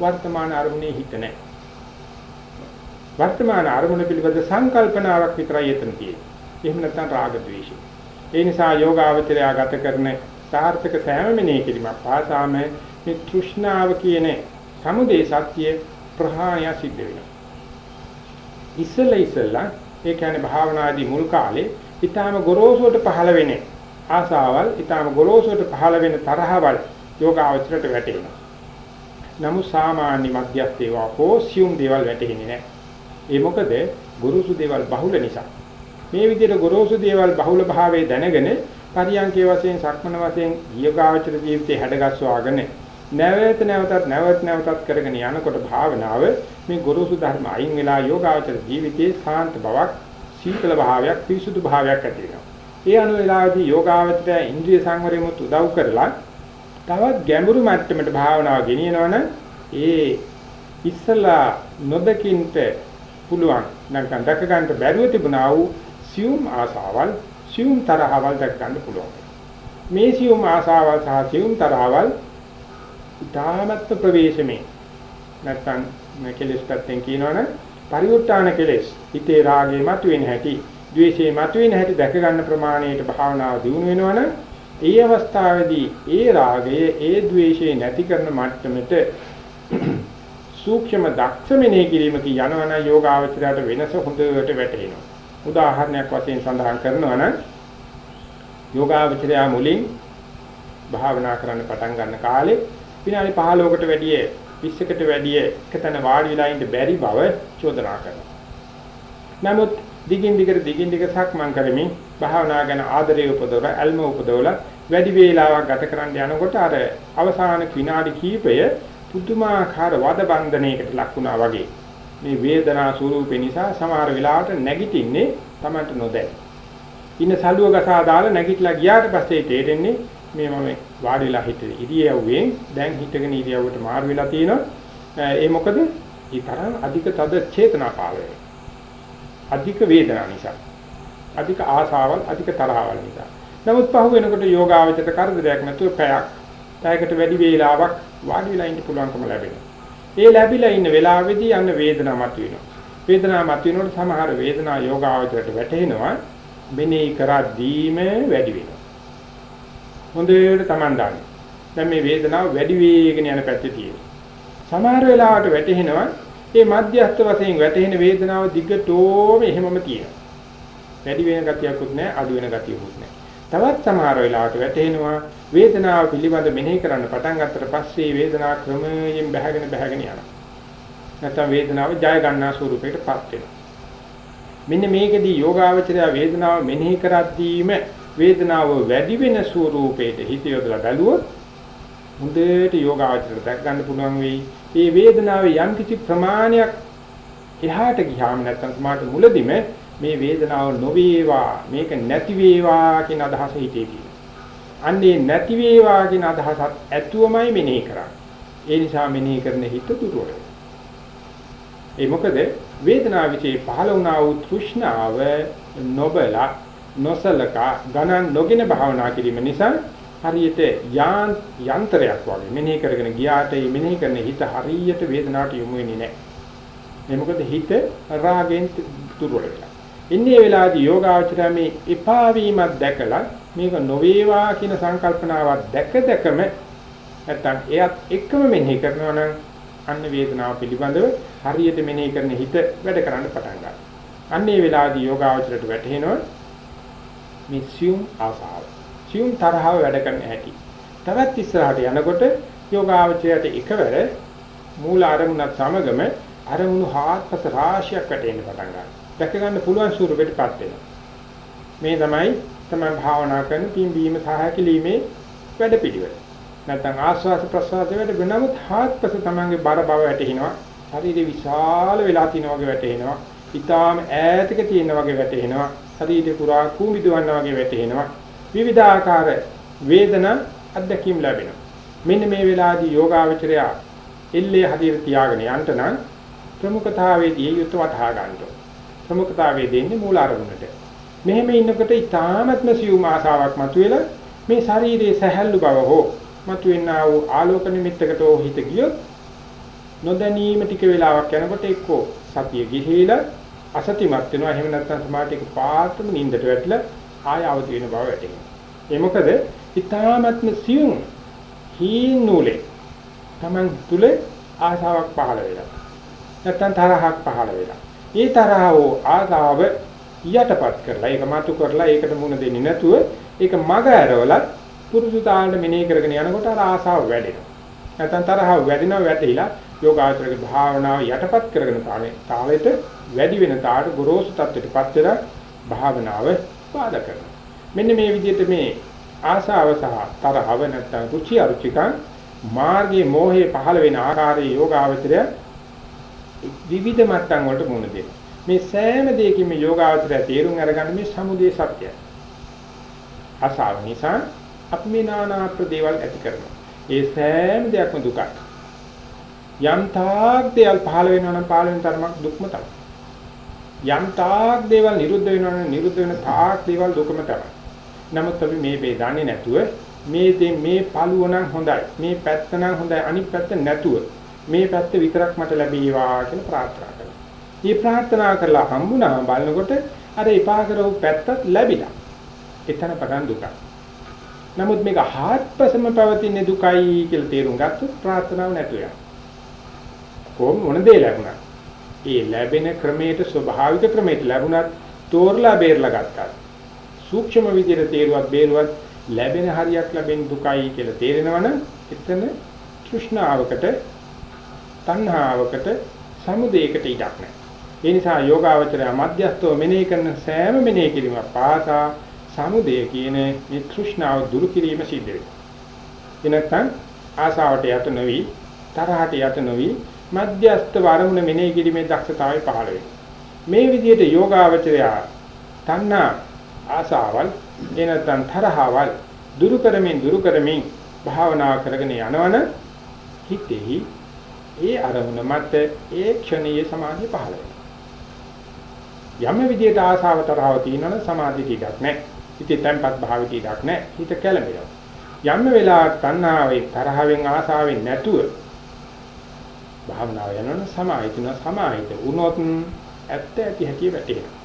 වර්තමාන අරමුණේ හිත නැහැ. වර්තමාන අරමුණ පිළිබඳ සංකල්පනාවක් විතරයි එතන තියෙන්නේ. එහෙම නැත්නම් රාග ద్వේෂය. ඒ නිසා යෝගාවචරය ගත කරන සාර්ථක සෑම මෙනෙහි කිරීමක් පාසාම මේ තෘෂ්ණාව කියන සමුදේ සත්‍ය ප්‍රහාණය සිද්ධ වෙනවා. ඉස්සෙල්ලා ඉස්සෙල්ලා ඒ කියන්නේ භාවනාදී මුල් කාලේ ඊටාම ගොරෝසුවට පහළ වෙන්නේ ආසාවල් ඊටාම ගොරෝසුවට පහළ වෙන තරහවල් යෝගාවචරයට වැටෙනවා. නමුත් සාමාන්‍ය මධ්‍යස්ථේවා හෝ සියුම් දේවල් වැටෙන්නේ නැහැ. ඒ මොකද ගුරුසු දේවල් බහුල නිසා. මේ විදිහට ගොරෝසු දේවල් බහුල භාවයේ දැනගෙන පරියන්කේ වශයෙන් සක්මන වශයෙන් යෝගාචර ජීවිතේ හැඩගස්වාගෙන නැවත නැවතත් නැවත නැවතත් කරගෙන යනකොට භාවනාව මේ ගොරෝසු ධර්ම අයින් වෙලා යෝගාචර ජීවිතයේ සාන්ත බවක් සීතල භාවයක් පිරිසුදු භාවයක් ඇති වෙනවා. ඒ අනුව වෙලාවේදී යෝගාවචරය ඉන්ද්‍රිය සංවරෙමුත් උදව් කරලා තවත් ගැඹුරු මට්ටමට භාවනාව ගෙනියනවනම් ඒ ඉස්සලා නොදකින්ට පුළුවන් නැත්නම් දැක ගන්න බැරුව තිබුණා වූ සියුම් ආසාවල් සියුම් තරහවල් දැක ගන්න පුළුවන්. මේ සියුම් ආසාවල් සහ සියුම් තරහවල් ඊටාමත් ප්‍රවේශමේ නැත්නම් මේ කෙලෙස් පැත්තෙන් කියනවනේ පරිවෘත්තාන කෙලෙස් හිතේ රාගේ මතුවෙන හැටි ද්වේෂේ මතුවෙන හැටි දැක ගන්න ප්‍රමාණයට භාවනාව දියුණු වෙනවනම් ඒ අවස්ථාවේදී ඒ රාගය ඒ ද්වේෂේ නැති කරන මට්ටමට <clears throat> සූක්ෂම දක්ෂ මෙනෙහි කිරීමකින් යනවන යෝගාවචරයට වෙනස හොඳට වැටහෙනවා. උදාහරණයක් වශයෙන් සඳහන් කරනවා නම් යෝගාවචරය මුලින් භාවනා කරන්න පටන් ගන්න කාලේ විනාඩි 15කට වැඩිය 20කට වැඩිය එකතැන වාඩි වෙලා ඉන්න බැරි බව චෝදනා කරනවා. නමුත් දිගින් දිගට දිගින් දිගට සක්මන් කරමින් භාවනා ගැන ආදරය උපදවල අල්ම උපදවල වැඩි වේලාවක් ගත කරන්න යනකොට අර අවසාන විනාඩි කිහිපය පුදුමාකාර වද බන්ධනයකට ලක් වුණා වගේ මේ වේදනා ස්වරූපේ නිසා සමහර වෙලාවට නැගිටින්නේ Tamanට නොදැයි. ඉන්න සලුව ගසා දාලා නැගිටලා ගියාට පස්සේ තේරෙන්නේ මේ මම වාඩි වෙලා හිටියේ ඉරියව්වෙන් දැන් හිටගෙන ඉරියව්වට මාරු වෙලා තියෙනවා. ඒ මොකද? ඒ තරම් අධික තද චේතනා පාලය. අධික වේදනා නිසා. අධික ආසාවල් අධික තරහවල් නිසා. නමුත් පහු වෙනකොට යෝගාවචර කරදරයක් නැතුව පැයක් පැයකට වැඩි වේලාවක් වාඩි වෙලා ඉන්න පුළුවන්කම ලැබෙනවා. ඒ ලැබිලා ඉන්න වෙලාවෙදී අන්න වේදනාව මතුවෙනවා. වේදනාව මතුවෙනකොට සමහර වේදනා යෝගාවචරයට වැටෙනවා මෙනෙහි කරද්දීම වැඩි වෙනවා. හොඳට Taman දන්නේ. දැන් මේ වේදනාව වැඩි වේගෙන යන පැත්තේ තියෙනවා. සමහර වෙලාවට වැටෙනවා මේ මධ්‍යස්ථ වශයෙන් වැටෙන වේදනාව දිගටම එහෙමම තියෙනවා. වැඩි වෙන ගතියකුත් නැහැ අඩු වෙන ගතියකුත් නැහැ. තවත් සමහර වෙලාවට වැටෙනවා වේදනාව පිළිබඳ මෙනෙහි කරන්න පටන් ගත්තට පස්සේ වේදනාව ක්‍රමයෙන් බහගෙන බහගෙන යනවා. නැත්නම් වේදනාව ජය ගන්නා ස්වරූපයකටපත් වෙනවා. මෙන්න මේකදී යෝගාවචරය වේදනාව මෙනෙහි කරද්දීම වේදනාව වැඩි වෙන ස්වරූපයට හිත යොදලා බැලුවොත් හොඳට යෝගාවචරයට දැක් ගන්න පුළුවන් වෙයි. මේ වේදනාවේ යම් කිසි ප්‍රමාණයක් එහාට ගියාම නැත්නම් සමාට මුලදිම මේ වේදනාව නොවේවා මේක නැති වේවා කියන අදහස හිතේ තියෙනවා. අන්නේ නැති වේවා කියන අදහසත් ඇතුවමයි මෙනෙහි කරන්නේ. ඒ නිසා මෙනෙහි කරන හිත දුර්වල ඒ මොකද වේදනාව વિશે පහළ වුණා වූ තෘෂ්ණාව නොබලා නොසලකා ගණන් නොගෙන භාවනා කිරීම නිසා හරියට යාන් යන්ත්‍රයක් වගේ මෙනෙහි කරගෙන ගියාට මේ මෙනෙහි කරන හිත හරියට වේදනාවට යොමු වෙන්නේ නැහැ. ඒ මොකද හිත රාගෙන් දුර්වල වෙලා. ඉන්නේ වෙලාවේදී යෝගාචරය මේ එපා වීමක් දැකලා මේක නොවේවා කියන සංකල්පනාවක් දැක දැකම නැත්තම් එයත් එක්කම මෙනෙහි කරනවා නම් අන්න වේදනාව පිළිබඳව හරියට මෙනෙහි කරන හිත වැඩ කරන්න පටන් ගන්නවා. අන්න ඒ වෙලාවේදී යෝගාචරයට වැටහෙනවා මේ සියුම් ආසාව. සියුම් තරහව වැඩ කරන හැටි. තවත් ඉස්සරහට යනකොට යෝගාචරයට එකවර මූල අරමුණත් සමගම අරමුණු හාත්පස රාශියක් වැටෙන්න පටන් ගන්නවා. දැක ගන්න පුළුවන් ස්වරූපයකටපත් වෙනවා. මේ තමයි තමයි භාවනා කරන පිම්බීම සහ කිලීමේ වැඩපිළිවෙල. නැත්නම් ආස්වාස ප්‍රසවාස වලට වෙනමුත් හාත්පස තමන්ගේ බර බව වැටෙනවා. ශරීරය විශාල වෙලා තිනා වගේ වැටෙනවා. ඊටාම ඈතක තියෙන වගේ වැටෙනවා. ශරීරය පුරා කූඹි දුවන්න වගේ වැටෙනවා. විවිධාකාර වේදනා අත්දැකීම් ලැබෙනවා. මෙන්න මේ වෙලාවේදී යෝගාවචරය එල්ලේ හදිර තියාගෙන යන්න නම් ප්‍රමුඛතාවයේදී යුත් වටහා ගන්නවා. ප්‍රමුඛතාවයේ දෙන්නේ මූල අරමුණට. මෙහෙම ඉන්නකොට ඊ타ත්ම සියුම් ආසාවක් මතුවෙලා මේ ශරීරයේ සැහැල්ලු බව හෝ මතුවෙනා වූ ආලෝක නිමිත්තකට හිත ගියොත් නොදැනීම ටික වෙලාවක් යනකොට එක්කෝ සතිය ගිහිලා අසතිමත් වෙනවා එහෙම නැත්නම් සමාධියක පාත්‍රම නින්දට වැටිලා ආය අවදි වෙන බව වැටෙනවා. ඒ මොකද ඊ타ත්ම සියුම් හීන නූලේ Taman තුල ආසාවක් පහළ වෙලා. නැත්නම් තරහක් පහළ වෙලා. ඒ තරහව ආසාව යටපත් කරලා ඒක මතු කරලා ඒකට මුණ දෙන්නේ නැතුව ඒක මග ඇරවලත් පුරුදු තාලෙ මෙනෙහි කරගෙන යනකොට අර ආසාව වැඩෙනවා. නැත්නම් තරහව වැඩිනවා වැටිලා යෝගාචරයේ භාවනාව යටපත් කරගෙන තාලේ තාලෙට වැඩි වෙන තාට ගොරෝසු තත්ත්වයටපත් වෙලා භාවනාව බාධා කරනවා. මෙන්න මේ විදිහට මේ ආසාව සහ තරහව නැත්නම් රුචි අරුචිකං මාර්ගයේ මෝහයේ පහළ වෙන ආකාරයේ යෝගාචරය විවිධ මට්ටම් වලට මුහුණ දෙනවා. මේ සෑම දෙයකින්ම යෝගාවචරය තේරුම් අරගන්න මේ සමුදේ සත්‍යය. අසාව නිසා අපි මේ නානා ප්‍රදේවල් ඇති කරනවා. ඒ සෑම දෙයක්ම දුකයි. යම් තාක් දේවල් පහළ වෙනවා නම් පහළ වෙන තරමක් දුක්ම තමයි. යම් තාක් දේවල් නිරුද්ධ වෙනවා නම් නිරුද්ධ වෙන තාක් දේවල් දුකම තමයි. නමුත් අපි මේ මේ දන්නේ නැතුව මේ දේ මේ පළුව නම් හොඳයි. මේ පැත්ත නම් හොඳයි. අනිත් පැත්ත නැතුව මේ පැත්ත විතරක් මට ලැබේවා කියලා ප්‍රාර්ථනා කරනවා. මේ ප්‍රාර්ථනා කරලා හම්බුණාම බලනකොට අර එපා කරව පැත්තත් ලැබිලා. එතන පටන් දුකයි. නමුත් මේක හාත්පසම පවතින දුකයි කියලා තේරුම් ගත්තොත් ප්‍රාර්ථනාව නැතු වෙනවා. කොහොම මොන දේ ලැබුණා. ඒ ලැබෙන ක්‍රමයට ස්වභාවික ක්‍රමයට ලැබුණත් තෝරලා බේරලා ගත්තා. සූක්ෂම විදිහට තේරුවත් බේරුවත් ලැබෙන හරියක් ලැබෙන දුකයි කියලා තේරෙනවනම් එතන තෘෂ්ණාවකට තණ්හාවකට සමුදේයකට ඉඩක් නැහැ. ඒ නිසා යෝගාවචරය මධ්‍යස්තව මෙනෙහි කරන සෑම මෙනෙහි කිරීමක් පාසා සමුදය කියන මේ තෘෂ්ණාව දුරු කිරීම සිද්ධ වෙනවා. එනත්තම් ආසාවට යට නොවි තරහට යට නොවි මධ්‍යස්ත වරමුණ මෙනෙහි කිරීමේ දක්ෂතාවය පහළ වෙනවා. මේ විදිහට යෝගාවචරය තණ්හා ආසාවල් එනත්තම් තරහවල් දුරු කරමින් දුරු කරමින් භාවනා කරගෙන යනවන හිතෙහි ඒ අරමුණ මත ඒ ක්ෂණීය සමාධිය පහළ වෙනවා. යම් විදියට ආසාව තරහව තියෙනවනම් සමාධියට ඉඩක් නැහැ. හිතේ තැම්පත් භාවයට ඉඩක් නැහැ. හිත කැළඹෙනවා. යම් වෙලාවක් තණ්හාවේ තරහවෙන් ආසාවෙන් නැතුව භාවනාව යනවනම් සමාහිතන සමාහිත වුණොත් ඇත්ත ඇති හැටි වැටෙනවා.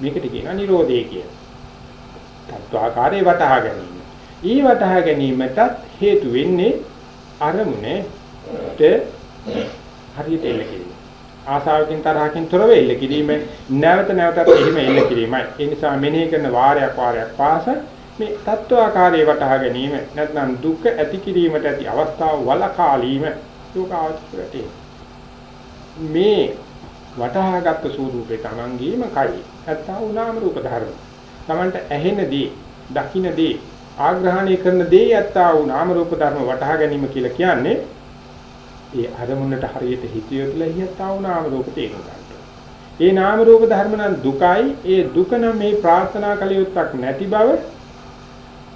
මේකට කියනවා නිරෝධය කියලා. තත්වාකාරයේ වටහා ගැනීම. ඊ වටහා ගැනීමටත් හේතු වෙන්නේ අරමුණේ හරියට එල්ල කිරීම. ආසාවකින් තරහකින් තොරව එල්ල කිරීම නැවත නැවතත් එහෙම එල්ල කිරීමයි. ඒ නිසා මෙනෙහි කරන වාරයක් වාරයක් පාස මේ තත්වාකාරයේ වටහා ගැනීම නැත්නම් දුක් ඇති කිරීමට ඇති අවස්ථාව වලකාලීම යෝගාවචරයට මේ වටහාගත් ස්වරූපේ තමන්ගේම කයි නැත්නම් උනාම රූප ධර්ම. තමන්ට ඇහෙනදී, දකින්නදී, ආග්‍රහණය කරන දේ යත්තා වූ නාම රූප ධර්ම වටහා ගැනීම කියලා කියන්නේ ඒ අරමුණට හරියට හිත යොදලා හියතා වූ නාම රූප තේරුම් ගන්නවා. ඒ නාම රූප ධර්ම නම් දුකයි. ඒ දුක නම් මේ ප්‍රාර්ථනා කළ යුත්තක් නැති බව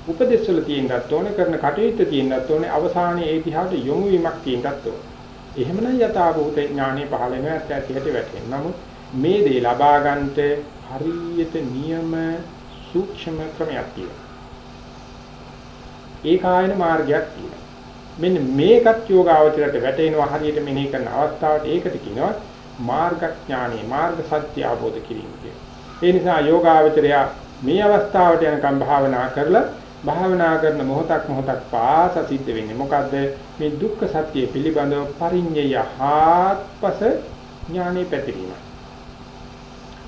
උපදේශ වල තියෙනත් ඕනේ කරන කටයුත්ත තියෙනත් ඕනේ අවසානයේ ඒ දිහාට යොමු වීමක් තියෙනත් ඕනේ. එහෙමනම් යථාභූත ඥානෙ පහළ වෙනවා ඇත්තට වැටෙන. නමුත් මේ දේ ලබා ගන්නට හරියට නියම සූක්ෂම ක්‍රමයක් තියෙනවා. ඒකායන මාර්ගයක් තියෙනවා. මෙන්න මේකත් යෝගාවචරයට වැටෙනවා හරියට මෙනෙහි කරන අවස්ථාවට ඒකට කියනවා මාර්ගඥානෙ මාර්ග සත්‍ය අවබෝධ කිරීම කියලා. ඒ නිසා යෝගාවචරය මේ අවස්ථාවට යනකම් භාවනා කරලා භාවනා කරන මොහොතක් මොහොතක් පාස සිද්ධ වෙන්නේ මොකද්ද මේ දුක්ඛ සත්‍ය පිළිබඳව පරිඤ්ඤය හාත්පස ඥානෙ පැතිරීම.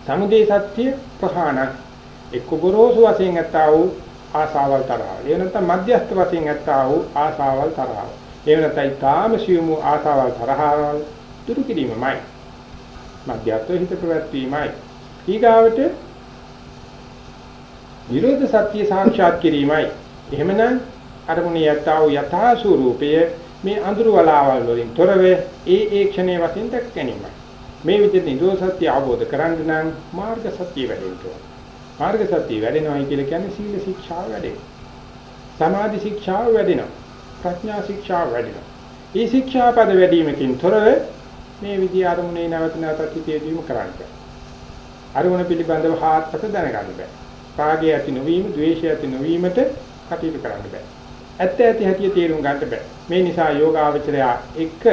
සමුදය සත්‍ය ප්‍රහාණ එක්ක ගොරෝසු වශයෙන් ඇත්තා වූ ආසාවල් තරහව. ඒ නැත්නම් මධ්‍යස්ථ වශයෙන් ඇත්තා වූ ආසාවල් තරහව. ඒ නැත්නම් ඊටාම සියුමු ආසාවල් තරහවල් දුරු කිරීමමයි. මධ්‍යස්ථ හිත ප්‍රවැත්වීමයි. ඊගාවට විරෝධ සත්‍ය සාක්ෂාත් කිරීමයි. එහෙමනම් අරමුණේ යත්තා වූ යථා ස්වરૂපය මේ අඳුරු වලාවල් වලින් තොරව ඒ ඒ ක්ෂණයේ වශයෙන් දැක ගැනීමයි. මේ විදිහට නිරෝධ සත්‍ය අවබෝධ කරගන්න නම් මාර්ග සත්‍ය වැඩෙන්න ඕන. මාර්ග සත්‍ය වැඩෙනවයි කියලා කියන්නේ සීල ශික්ෂාව වැඩෙනවා. සමාධි ශික්ෂාව වැඩෙනවා. ප්‍රඥා ශික්ෂාව වැඩෙනවා. මේ ශික්ෂාපද වැඩිමකින් තොරව මේ විදිය අරමුණේ නැවත නැවතත් හිතේදීම කරන්න බෑ. අරමුණ පිළිබඳව හාත්පස දැනගන්න බෑ. රාගය ඇති නොවීම, ද්වේෂය ඇති නොවීමට කටයුතු කරන්න බෑ. ඇත්ත ඇති හැටි තේරුම් ගන්න බෑ. මේ නිසා යෝගාවචරය එක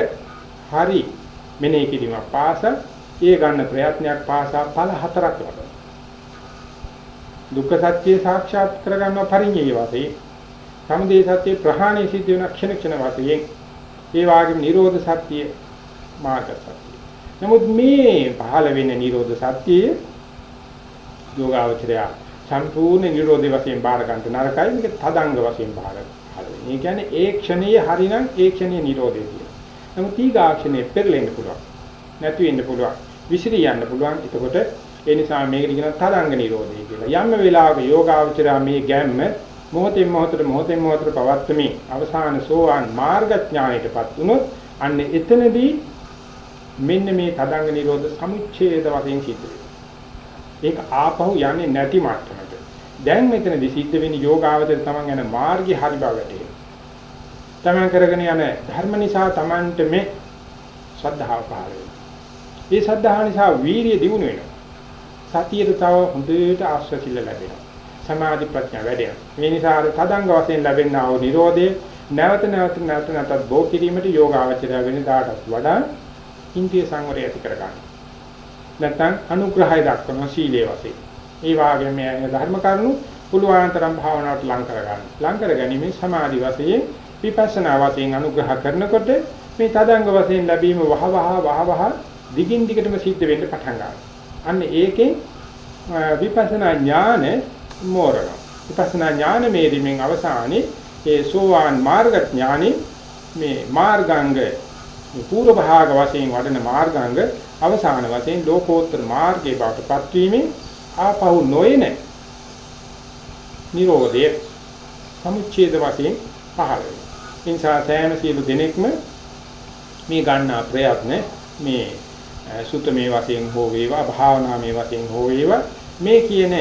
හරි මෙනෙහි කිරීමක් පාස, ඒ ගන්න ප්‍රයත්නයක් පාසා ඵල හතරක් ලබනවා. දුක්ඛ සත්‍ය සාක්ෂාත් කරගන්නවා පරිඤ්ඤය වශයෙන් සමුදය සත්‍ය ප්‍රහාණය සිද්ධ වෙන ක්ෂණ ක්ෂණ වශයෙන් ඒ වගේම නිරෝධ සත්‍ය මාර්ග සත්‍ය නමුත් මේ පහළ වෙන නිරෝධ සත්‍යය යෝගාවචරය සම්පූර්ණ නිරෝධය වශයෙන් බාර ගන්න නරකයි මේක තදංග වශයෙන් බාර ගන්න. ඒ කියන්නේ ඒ ක්ෂණයේ හරිනම් ඒ ක්ෂණයේ නිරෝධය කියලා. නමුත් ඊගාක්ෂණේ පෙරලෙන්න පුළුවන්. නැතු වෙන්න පුළුවන්. විසිරී යන්න පුළුවන්. එතකොට ඒ නිසා මේකට කියන තරංග නිරෝධය කියලා. යම් වෙලාවක යෝගාවචරය මේ ගැම්ම මොහොතින් මොහොතට මොහොතින් මොහොතට පවත්වමින් අවසාන සෝවාන් මාර්ග ඥානයටපත් වුණොත් අන්න එතනදී මෙන්න මේ තදංග නිරෝධ සමුච්ඡේද වශයෙන් සිද්ධ වෙනවා. ඒක ආපහු යන්නේ නැති මට්ටමට. දැන් මෙතනදී සිද්ධ වෙන්නේ යෝගාවචර තමන් යන මාර්ගය හරි බවට. තමන් කරගෙන යන ධර්ම නිසා තමන්ට මේ ශ්‍රද්ධාව පහළ වෙනවා. ඒ ශ්‍රද්ධාව නිසා වීරිය දියුණු වෙනවා. සතියට තව හොඳට ආශ්‍රසිල්ල ලැබෙනවා. සමාධි ප්‍රඥා වැඩෙනවා. මේ නිසා අර තදංග වශයෙන් ලැබෙනා වූ Nirodhe නැවත නැවත නැවත නැවතත් බෝ කිරීමට යෝගාවචරය වෙනදාටත් වඩා ඉන්ද්‍රිය සංවරය ඇති කර ගන්න. නැත්නම් අනුග්‍රහය දක්වන සීලයේ වශයෙන්. ඒ වාගේ මේ ධර්ම කරුණු පුළුවන් තරම් භාවනාවට ලං කර ගන්න. ලං කර ගැනීම සමාධි වශයෙන් විපස්සනා වශයෙන් අනුග්‍රහ කරනකොට මේ තදංග වශයෙන් ලැබීම වහ වහ වහ වහ දිගින් දිගටම සිද්ධ වෙන්න පටන් ගන්නවා. අන්න ඒකෙන් විපස්සනා ඥාන මෝරනවා. විපස්සනා ඥාන මේරීමෙන් අවසානයේ ඒ සෝවාන් මාර්ග ඥානෙ මේ මාර්ගාංග පූර්ව භාග වශයෙන් වඩන මාර්ගාංග අවසාන වශයෙන් ලෝකෝත්තර මාර්ගයේ බවට පත්වීමෙන් ආපහු නොයන නිරෝධය සමුච්ඡේද වශයෙන් පහළ වෙනවා. ඉන්සා සෑම සියලු දෙනෙක්ම මේ ගන්නා ප්‍රයත්න මේ සුතමේ වශයෙන් හෝ වේවා භාවනාමේ වශයෙන් හෝ වේවා මේ කියන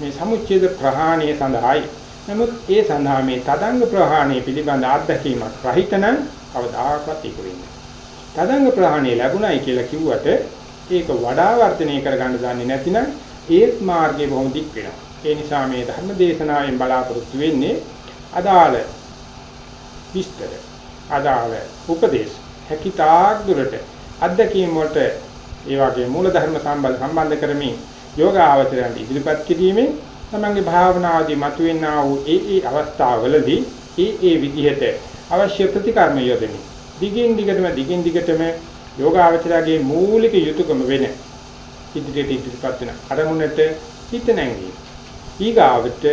මේ සමුච්ඡේද ප්‍රහාණය සඳහායි. නමුත් ඒ සඳහා මේ තදංග ප්‍රහාණය පිළිබඳ අත්දැකීමක් රහිතනම් කවදාකවත් ඒක වෙන්නේ තදංග ප්‍රහාණය ලැබුණයි කියලා කිව්වට ඒක වඩා වර්ධනය කරගන්න දන්නේ නැතිනම් ඒත් මාර්ගය බොහොම දික් වෙනවා. ඒ නිසා මේ ධර්ම දේශනාවෙන් බලාපොරොත්තු වෙන්නේ අදාළ විස්තර අදාළ උපදේශ හැකිතාක් දුරට අධ්‍යක්ීම් වලට ඒ වගේ මූල ධර්ම සම්බන්ධ සම්බන්ධ කරමින් යෝග ආවචරයන් ඉදිරිපත් කිරීමෙන් තමන්ගේ භාවනාදී මතුවෙනා වූ ඒ ඒ අවස්ථාවවලදී ඒ ඒ විදිහට අවශ්‍ය ප්‍රතිකර්ම යොදමින් දිගින් දිගටම දිගින් දිගටම යෝග ආවචරයේ මූලික යුතුයකම වෙන ඉදිරියට ඉදිරිපත් වෙන අරමුණට හිත නැංවීම. ඊගාවට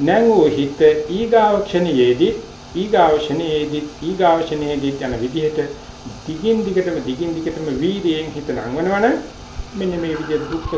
නැංවෝ හිත ඊගාව ක්ෂණයේදී ඊගාව ක්ෂණයේදී ඊගාව ක්ෂණයේදී යන විදිහට දිගින් දිගටම දිගින් දිගටම වීර්යයෙන් හිත නංවනවනම් මෙන්න මේ විදිහට දුක්ඛ